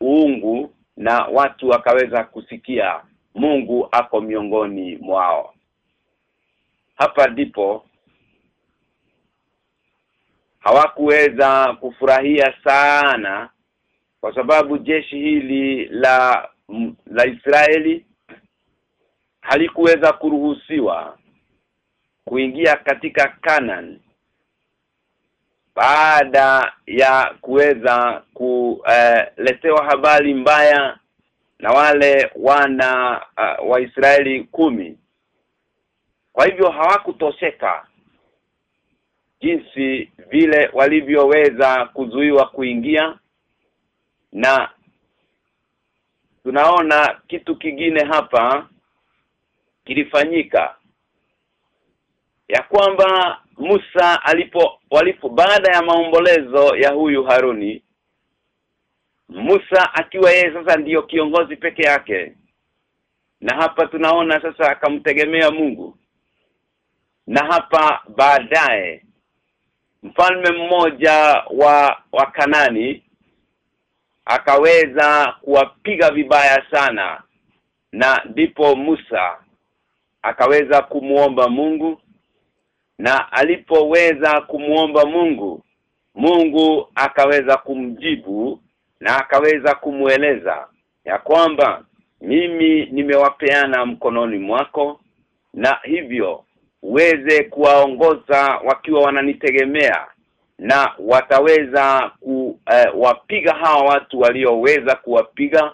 uungu na watu wakaweza kusikia Mungu ako miongoni mwao hapa ndipo hawakuweza kufurahia sana kwa sababu jeshi hili la la Israeli halikuweza kuruhusiwa kuingia katika Canaan baada ya kuweza kuletewa habari mbaya na wale wana uh, wa Israeli kumi kwa hivyo hawakutoseka jinsi vile walivyoweza kuzuiwa kuingia na tunaona kitu kingine hapa kilifanyika. Ya kwamba Musa alipo walipo baada ya maombolezo ya huyu Haruni Musa akiwa yeye sasa ndiyo kiongozi peke yake. Na hapa tunaona sasa akamtegemea Mungu na hapa baadaye mfalme mmoja wa wa Kanani akaweza kuwapiga vibaya sana na ndipo Musa akaweza kumuomba Mungu na alipoweza kumuomba Mungu Mungu akaweza kumjibu na akaweza kumueleza ya kwamba mimi nimewapeana mkononi mwako na hivyo uweze kuwaongoza wakiwa wananitegemea na wataweza kuwapiga uh, hawa watu walioweza kuwapiga.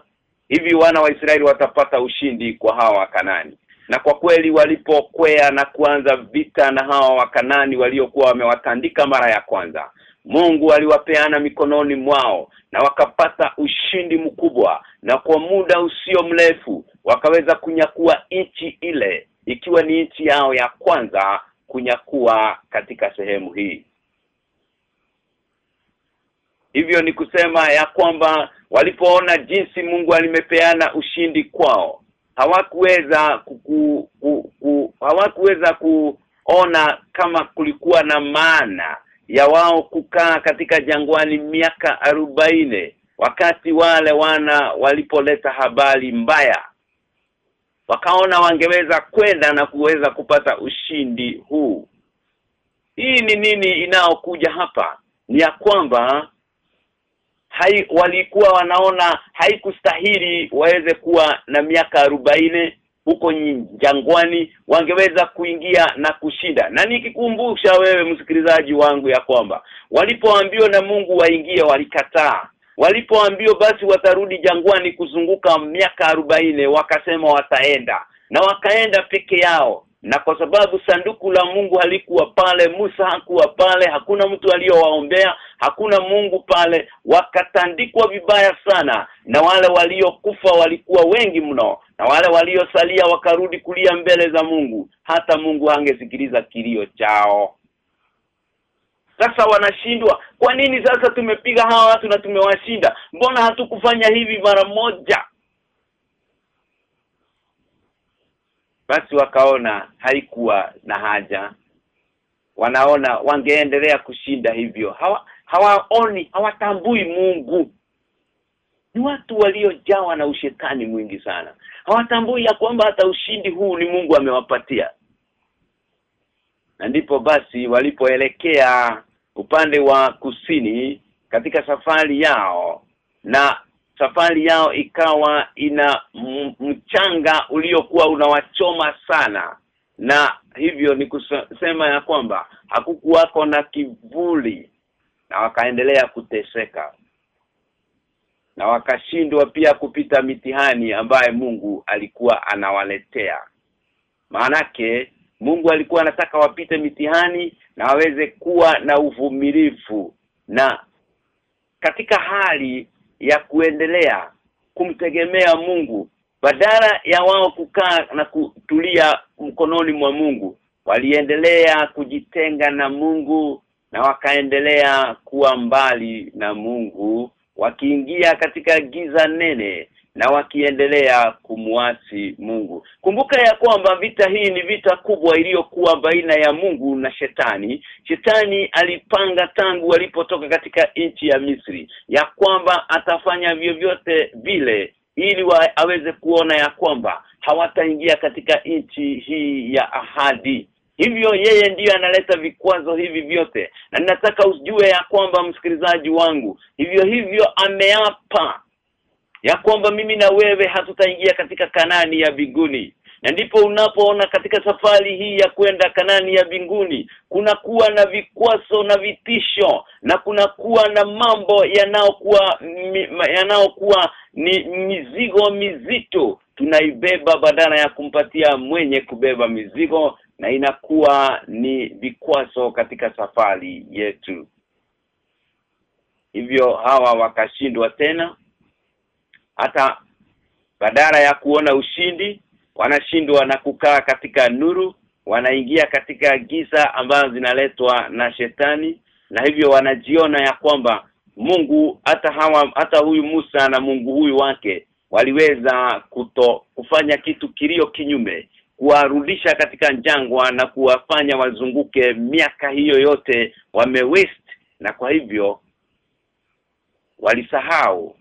Hivi wana wa Israeli watapata ushindi kwa hawa wakanani. Na kwa kweli walipokwea na kuanza vita na hawa wakanani waliokuwa wamewatandika mara ya kwanza Mungu aliwapeana mikononi mwao na wakapata ushindi mkubwa. Na kwa muda usio mrefu wakaweza kunyakua nchi ile ikiwa ni nchi yao ya kwanza kunyakua katika sehemu hii. Hivyo ni kusema ya kwamba walipoona jinsi Mungu alimepeana ushindi kwao hawakuweza ku, ku, hawakuweza kuona kama kulikuwa na maana ya wao kukaa katika jangwani miaka arobaine wakati wale wana walipoleta habari mbaya wakaona wangeweza kwenda na kuweza kupata ushindi huu. Hii ni nini inaokuja hapa? Ni ya kwamba hai walikuwa wanaona haikustahili waweze kuwa na miaka arobaine huko jangwani wangeweza kuingia na kushinda. Na nikikumbusha wewe msikilizaji wangu ya kwamba walipoambiwa na Mungu waingie walikataa walipoambiwa basi watarudi jangwani kuzunguka miaka arobaini wakasema wataenda. Na wakaenda peke yao. Na kwa sababu sanduku la Mungu halikuwa pale Musa hakuwa pale hakuna mtu aliyowaombea hakuna Mungu pale wakatandikwa vibaya sana. Na wale waliokufa walikuwa wengi mno. Na wale waliosalia wakarudi kulia mbele za Mungu. Hata Mungu hangesikiliza kilio chao sasa wanashindwa. Kwa nini sasa tumepiga hawa watu na tumewashinda? Mbona hatukufanya hivi mara moja? Basi wakaona haikuwa na haja. Wanaona wangeendelea kushinda hivyo. Hawa hawaoni hawatambui Mungu. Ni watu waliojawa na ushetani mwingi sana. Hawatambui ya kwamba hata ushindi huu ni Mungu amewapatia. Na ndipo basi walipoelekea upande wa kusini katika safari yao na safari yao ikawa ina mchanga uliokuwa unawachoma sana. Na hivyo ni kusema ya kwamba hakukuwako na kivuli na wakaendelea kuteseka. Na wakashindwa pia kupita mitihani ambaye Mungu alikuwa anawaletea. Maanake Mungu alikuwa anataka wapite mitihani na waweze kuwa na uvumilivu na katika hali ya kuendelea kumtegemea Mungu badala ya wao kukaa na kutulia mkononi mwa Mungu waliendelea kujitenga na Mungu na wakaendelea kuwa mbali na Mungu wakiingia katika giza nene na wakiendelea kumwasi Mungu. Kumbuka ya kwamba vita hii ni vita kubwa iliyokuwa baina ya Mungu na Shetani. Shetani alipanga tangu alipotoka katika nchi ya Misri ya kwamba atafanya vyovyote vile ili wa, aweze kuona ya kwamba hawataingia katika nchi hii ya ahadi. Hivyo yeye ndiyo analeta vikwazo hivi vyote. Na ninataka ujue ya kwamba msikilizaji wangu, hivyo hivyo ameapa ya kwamba mimi na wewe hatutaingia katika Kanani ya binguni na ndipo unapoona katika safari hii ya kwenda Kanani ya binguni kuna kuwa na vikwaso na vitisho na kuna kuwa na mambo yanayokuwa yanayokuwa ni mizigo mizito tunaibeba badala ya kumpatia mwenye kubeba mizigo na inakuwa ni vikwaso katika safari yetu. Hivyo hawa wakashindwa tena hata badala ya kuona ushindi wanashindwa na kukaa katika nuru wanaingia katika giza ambazo zinaletwa na shetani na hivyo wanajiona ya kwamba Mungu hata hawa hata huyu Musa na Mungu huyu wake waliweza kuto kufanya kitu kilio kinyume kuwarudisha katika njangwa na kuwafanya wazunguke miaka hiyo yote wame waste na kwa hivyo walisahau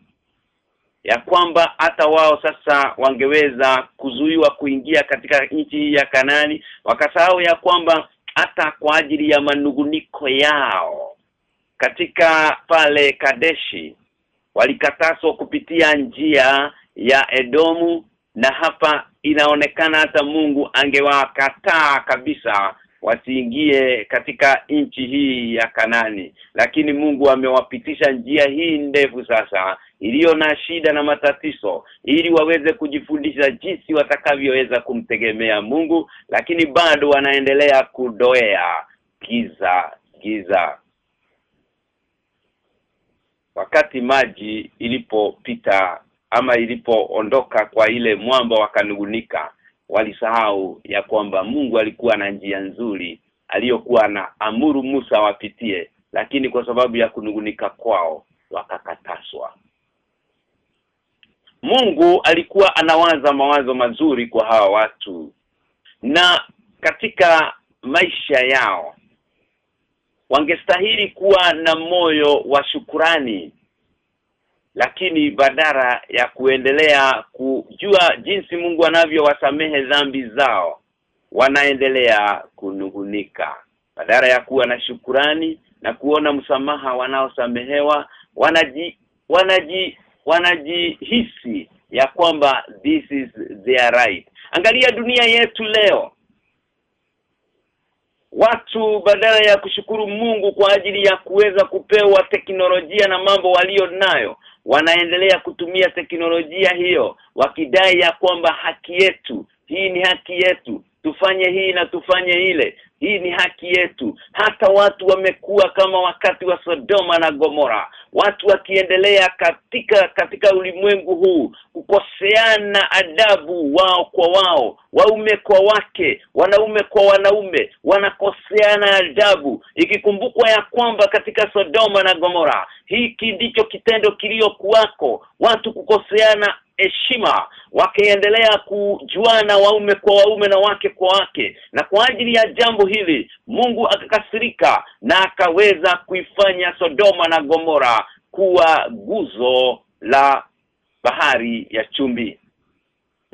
ya kwamba hata wao sasa wangeweza kuzuiwa kuingia katika nchi hii ya Kanani wakasahau ya kwamba hata kwa ajili ya manuguniko yao katika pale Kadeshi walikataswa kupitia njia ya Edomu na hapa inaonekana hata Mungu angewakataa kabisa wasiingie katika nchi hii ya Kanani. Lakini Mungu amewapitisha njia hii ndefu sasa iliyo na shida na matatizo ili waweze kujifundisha jinsi watakavyoweza kumtegemea Mungu lakini bado wanaendelea kudoea. Giza giza. Wakati maji ilipopita ama ilipoondoka kwa ile mwamba wakanugunika walisahau ya kwamba Mungu alikuwa na njia nzuri aliyokuwa na amuru Musa wapitie lakini kwa sababu ya kunugunika kwao wakakataswa Mungu alikuwa anawaza mawazo mazuri kwa hawa watu. Na katika maisha yao wangestahili kuwa na moyo wa shukurani lakini badara ya kuendelea kujua jinsi Mungu anavyowasamehe dhambi zao wanaendelea kunugunika badara ya kuwa na shukurani na kuona msamaha wanaosamehewa wanaji wanaji wanajihisi ya kwamba this is their right. Angalia dunia yetu leo. Watu badala ya kushukuru Mungu kwa ajili ya kuweza kupewa teknolojia na mambo walio nayo wanaendelea kutumia teknolojia hiyo wakidai ya kwamba haki yetu hii ni haki yetu tufanye hii na tufanye ile hii ni haki yetu. Hata watu wamekuwa kama wakati wa Sodoma na Gomora. Watu wakiendelea katika katika ulimwengu huu kukoseana adabu wao kwa wao waume kwa wake wanaume kwa wanaume wanakoseana adabu. Ikikumbukwa ya kwamba katika Sodoma na Gomora hiki ndicho kitendo kiliokuwako watu kukoseana heshima wakiendelea kujuana waume kwa waume na wake kwa wake. Na kwa ajili ya jambo hili Mungu akakasirika na akaweza kuifanya Sodoma na Gomora kuwa guzo la bahari ya chumbi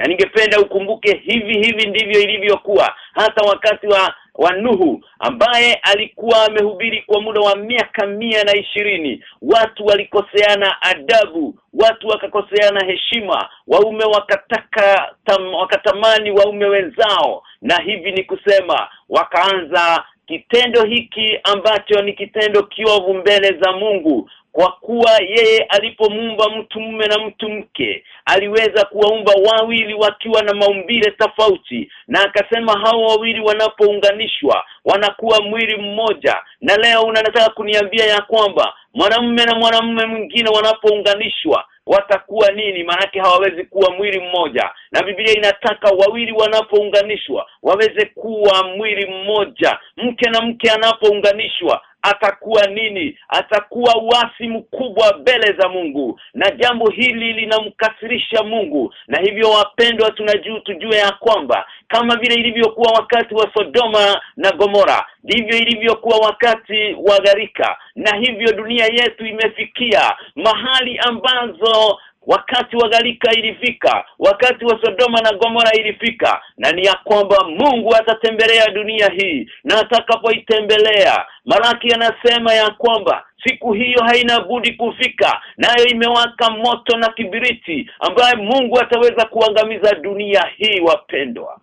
na ningependa ukumbuke hivi hivi ndivyo ilivyokuwa hata wakati wa wa Nuhu ambaye alikuwa amehubiri kwa muda wa miaka mia na ishirini. Watu walikoseana adabu watu wakakoseana heshima waume wakataka tam, wakatamani waume wenzao. Na hivi ni kusema wakaanza kitendo hiki ambacho ni kitendo kiovu mbele za Mungu kwa kuwa yeye alipomuumba mtu mume na mtu mke aliweza kuwaumba wawili wakiwa na maumbile tofauti na akasema hao wawili wanapounganishwa wanakuwa mwili mmoja. Na leo unataka kuniambia ya kwamba mwanamume na mwanamume mwingine wanapounganishwa watakuwa nini? Maanake hawawezi kuwa mwili mmoja. Na Biblia inataka wawili wanapounganishwa waweze kuwa mwili mmoja. Mke na mke anapounganishwa atakuwa nini? Atakuwa wasi mkubwa mbele za Mungu. Na jambo hili linamkasirisha Mungu. Na hivyo wapendwa tunajua tujue ya kwamba kama vile ilivyokuwa wakati wa Sodoma na Gomora ndivyo ilivyokuwa wakati wa Garika na hivyo dunia yetu imefikia mahali ambazo wakati wa Galika ilifika wakati wa Sodoma na Gomora ilifika na ni ya kwamba Mungu atatembelea dunia hii na atakapoitembelea maraki anasema ya kwamba siku hiyo haina budi kufika nayo imewaka moto na kibiriti ambaye Mungu ataweza kuangamiza dunia hii wapendwa.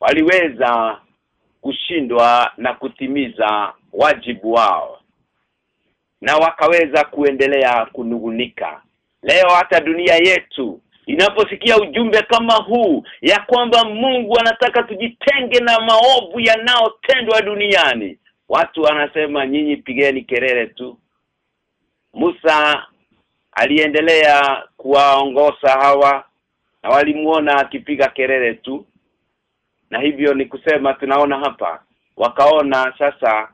Waliweza kushindwa na kutimiza wajibu wao na wakaweza kuendelea kunugunika leo hata dunia yetu inaposikia ujumbe kama huu ya kwamba Mungu anataka tujitenge na maovu yanayotendwa duniani watu wanasema nyinyi pigeni kelele tu. Musa aliendelea kuwaongoza hawa na walimuona akipiga kelele tu. Na hivyo ni kusema tunaona hapa wakaona sasa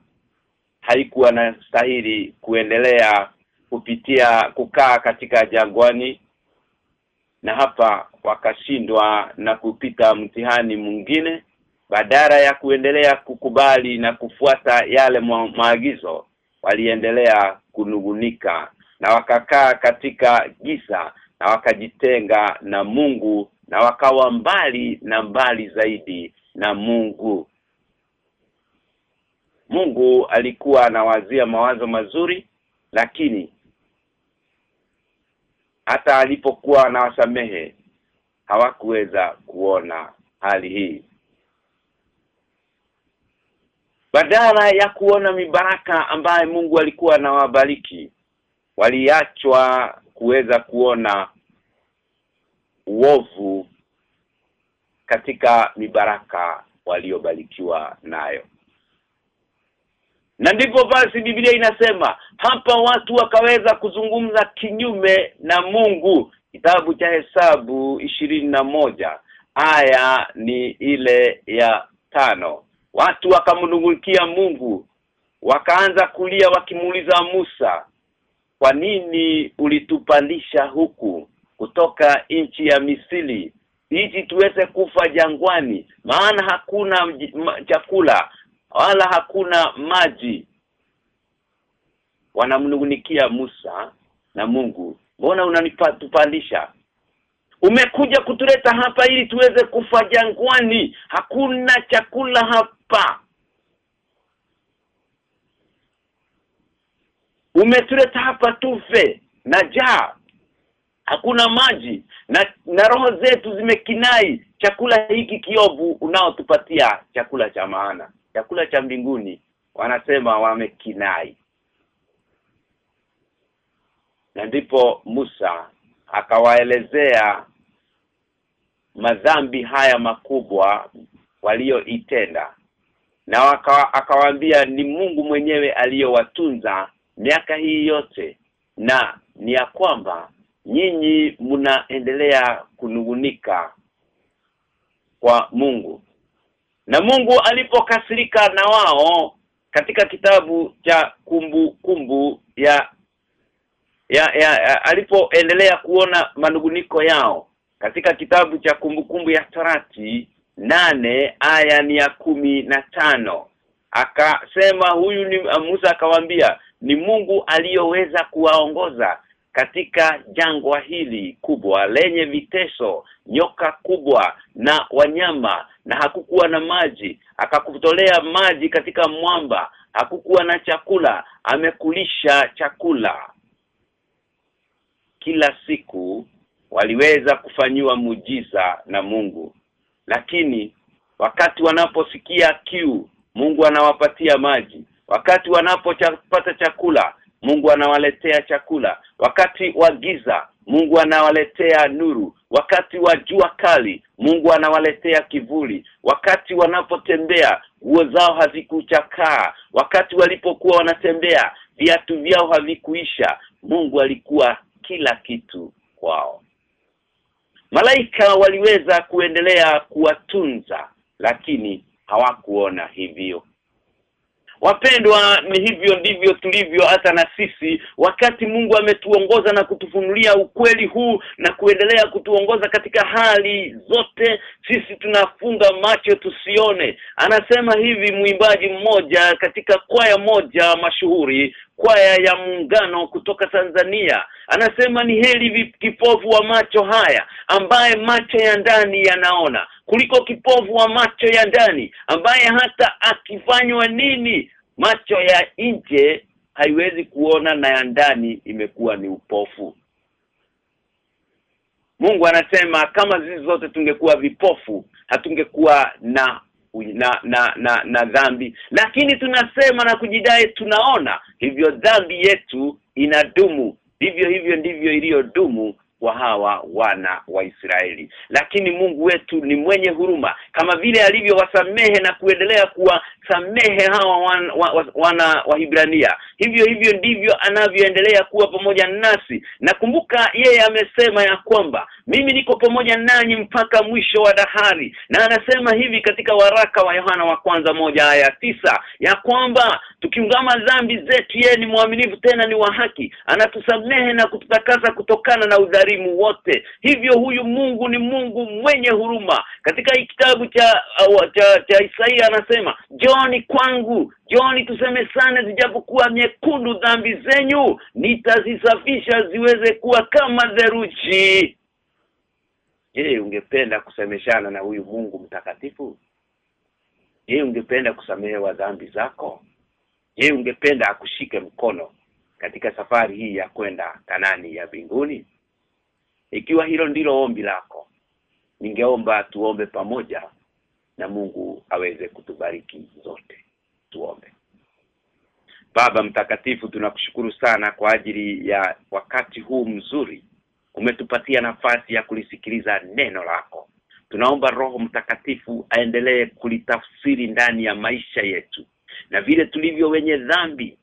haikuwa na stahili kuendelea kupitia kukaa katika jangwani. Na hapa wakashindwa na kupita mtihani mwingine badala ya kuendelea kukubali na kufuata yale maagizo waliendelea kunugunika na wakakaa katika giza na wakajitenga na Mungu na wakawa mbali na mbali zaidi na Mungu Mungu alikuwa anawazia mawazo mazuri lakini hata alipokuwa anawasamehe hawakuweza kuona hali hii. Badala ya kuona mibaraka ambaye Mungu alikuwa anawabariki waliachwa kuweza kuona uovu katika mibaraka waliobarikiwa nayo na ndipo basi Biblia inasema hapa watu wakaweza kuzungumza kinyume na Mungu. Kitabu cha hesabu ishirini na moja aya ni ile ya tano. Watu wakamnungunikia Mungu wakaanza kulia wakimuuliza Musa kwa nini ulitupandisha huku kutoka nchi ya misili ili tuweze kufa jangwani? Maana hakuna chakula wala hakuna maji. Wanamnungunikia Musa na Mungu. Mbona unanipandisha umekuja kutuleta hapa ili tuweze kufa jangwani. Hakuna chakula hapa. Umetuleta hapa tufe na jaa hakuna maji. Na na roho zetu zimekinai chakula hiki kiovu unaotupatia chakula cha maana chakula cha mbinguni wanasema wamekinai. Na ndipo Musa akawaelezea madhambi haya makubwa walioitenda na akawaambia ni Mungu mwenyewe aliyowatunza miaka hii yote na ni ya kwamba nyinyi mnaendelea kunugunika kwa Mungu na Mungu alipokasirika na wao katika kitabu cha kumbu kumbu ya ya, ya, ya alipoendelea kuona manuguniko yao katika kitabu cha kumbukumbu ya Torati nane aya ni ya kumi na tano. Akasema huyu ni Musa akawaambia ni Mungu aliyoweza kuwaongoza katika jangwa hili kubwa lenye viteso nyoka kubwa na wanyama na hakukuwa na maji. Akakutolea maji katika mwamba hakukuwa na chakula amekulisha chakula. Kila siku waliweza kufanyiwa mujiza na Mungu. Lakini wakati wanaposikia kiu Mungu anawapatia maji. Wakati wanapopata chakula Mungu anawaletea chakula. Wakati wa giza Mungu anawaletea nuru. Wakati wa jua kali Mungu anawaletea kivuli. Wakati wanapotembea nguo zao hazikuchakaa. Wakati walipokuwa wanatembea viatu vyao havikuisha. Mungu alikuwa kila kitu kwao. Malaika waliweza kuendelea kuwatunza lakini hawakuona hivyo Wapendwa ni hivyo ndivyo tulivyo hata na sisi. Wakati Mungu ametuongoza na kutufunulia ukweli huu na kuendelea kutuongoza katika hali zote sisi tunafunga macho tusione. Anasema hivi mwimbaji mmoja katika kwaya moja mashuhuri kwaya ya muungano kutoka Tanzania anasema ni heli kipovu wa macho haya ambaye macho ya ndani yanaona kuliko kipovu wa macho ya ndani ambaye hata akifanywa nini macho ya nje haiwezi kuona na ya ndani imekuwa ni upofu. Mungu anasema kama zizi zote tungekuwa vipofu hatungekuwa na na na na, na dhambi. Lakini tunasema na kujidai tunaona hivyo dhambi yetu inadumu vivyo hivyo ndivyo iliyodumu kwa hawa wana wa Israeli. Lakini Mungu wetu ni mwenye huruma. Kama vile alivyowasamehe na kuendelea kuwasamehe hawa wana wa, wa, wana wa Hibrania hivyo hivyo ndivyo anavyoendelea kuwa pamoja nasi. Nakumbuka yeye amesema ya kwamba mimi niko pamoja nanyi mpaka mwisho wa dahari. Na anasema hivi katika waraka wa Yohana wa kwanza moja aya tisa ya kwamba tukiungama dhambi zetu yeye ni mwaminifu tena ni wa haki. Anatusamehe na kututakasa kutokana na udhalimu wote. Hivyo huyu Mungu ni Mungu mwenye huruma. Katika kitabu cha uh, cha, cha Isaia anasema Joni kwangu Joni tuseme sana zijapokuwa nyekundu dhambi zenyu nitazisafisha ziweze kuwa kama theruji Je, ungependa kusemeshana na huyu Mungu mtakatifu? Je, ungependa kusamehewa dhambi zako? Je, ungependa akushike mkono katika safari hii ya kwenda Kanani ya binguni Ikiwa hilo ndilo ombi lako, ningeomba tuombe pamoja na Mungu aweze kutubariki zote. Tuombe. Baba mtakatifu tunakushukuru sana kwa ajili ya wakati huu mzuri umetupatia nafasi ya kulisikiliza neno lako. Tunaomba roho mtakatifu aendelee kulitafsiri ndani ya maisha yetu. Na vile tulivyo wenye dhambi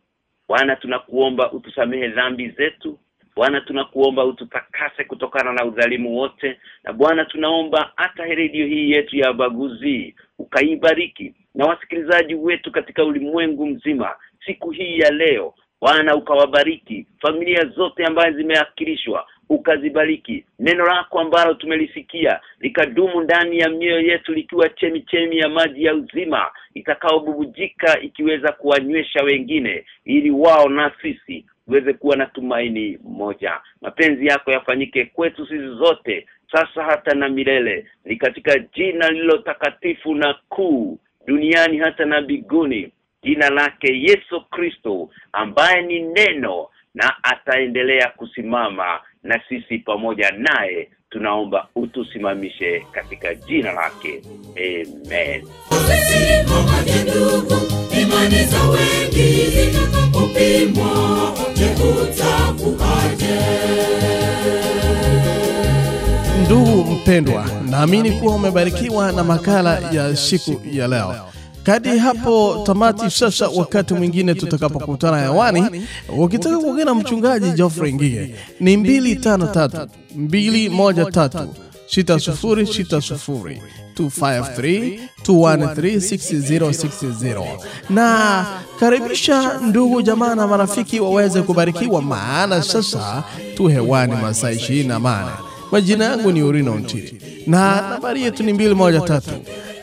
Bwana tunakuomba utusamehe dhambi zetu. Bwana tunakuomba ututakase kutokana na udhalimu wote. Na Bwana tunaomba hata redio hii yetu ya baguzi ukaibariki na wasikilizaji wetu katika ulimwengu mzima siku hii ya leo Bwana ukawabariki. Familia zote ambazo zimeakilishwa ukazibariki. Neno lako ambalo tumelisikia likadumu ndani ya mioyo yetu likiwa chemi chemi ya maji ya uzima itakaobubujika ikiweza kuwanywesha wengine ili wao na sisi tuweze kuwa na tumaini moja. Mapenzi yako yafanyike kwetu sisi zote sasa hata na milele ni katika jina lilo takatifu na kuu duniani hata na biguni jina lake Yesu Kristo ambaye ni neno na ataendelea kusimama na sisi pamoja naye tunaomba utusimamishe katika jina lake amen imani za wengi upimwa, je utakuwaje? Ndugu mpendwa, naamini kuwa umebarikiwa na makala ya siku ya leo. Kadi hapo tamati sasa, wakati mwingine tutakapokutana hewani, ukitaka kuongea na mchungaji Geoffrey Ngige ni 253 213 60 60 253 213 6060 na karibisha ndugu jamaa na marafiki waweze kubarikiwa, maana sasa tu hewani masaa 24. Majina yangu ni Urino Ntiri. Na nambari yetu ni 213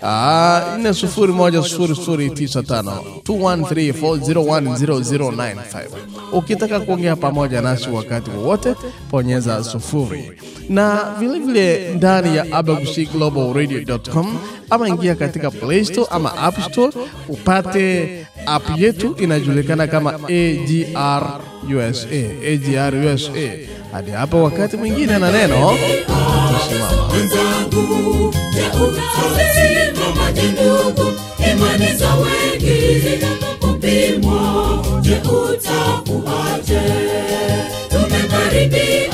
Ah, sufuri moja sufuri sufuri tisa tano 213401095 ukitaka kuongea pamoja nasi wakati wowote ponyeza sufuri. Na vilevile ndani ya abagusicglobalradio.com ama ingia katika play store ama app store upate app yetu inajulikana kama agr usa usa hadi hapo wakati mwingine na neno. Imani za wengi upimwa, je utakuwaje? Tumekaribia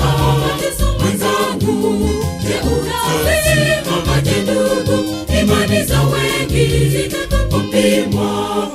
mwenzangu, je utasimamaje ndugu, imani za wengi upimwa,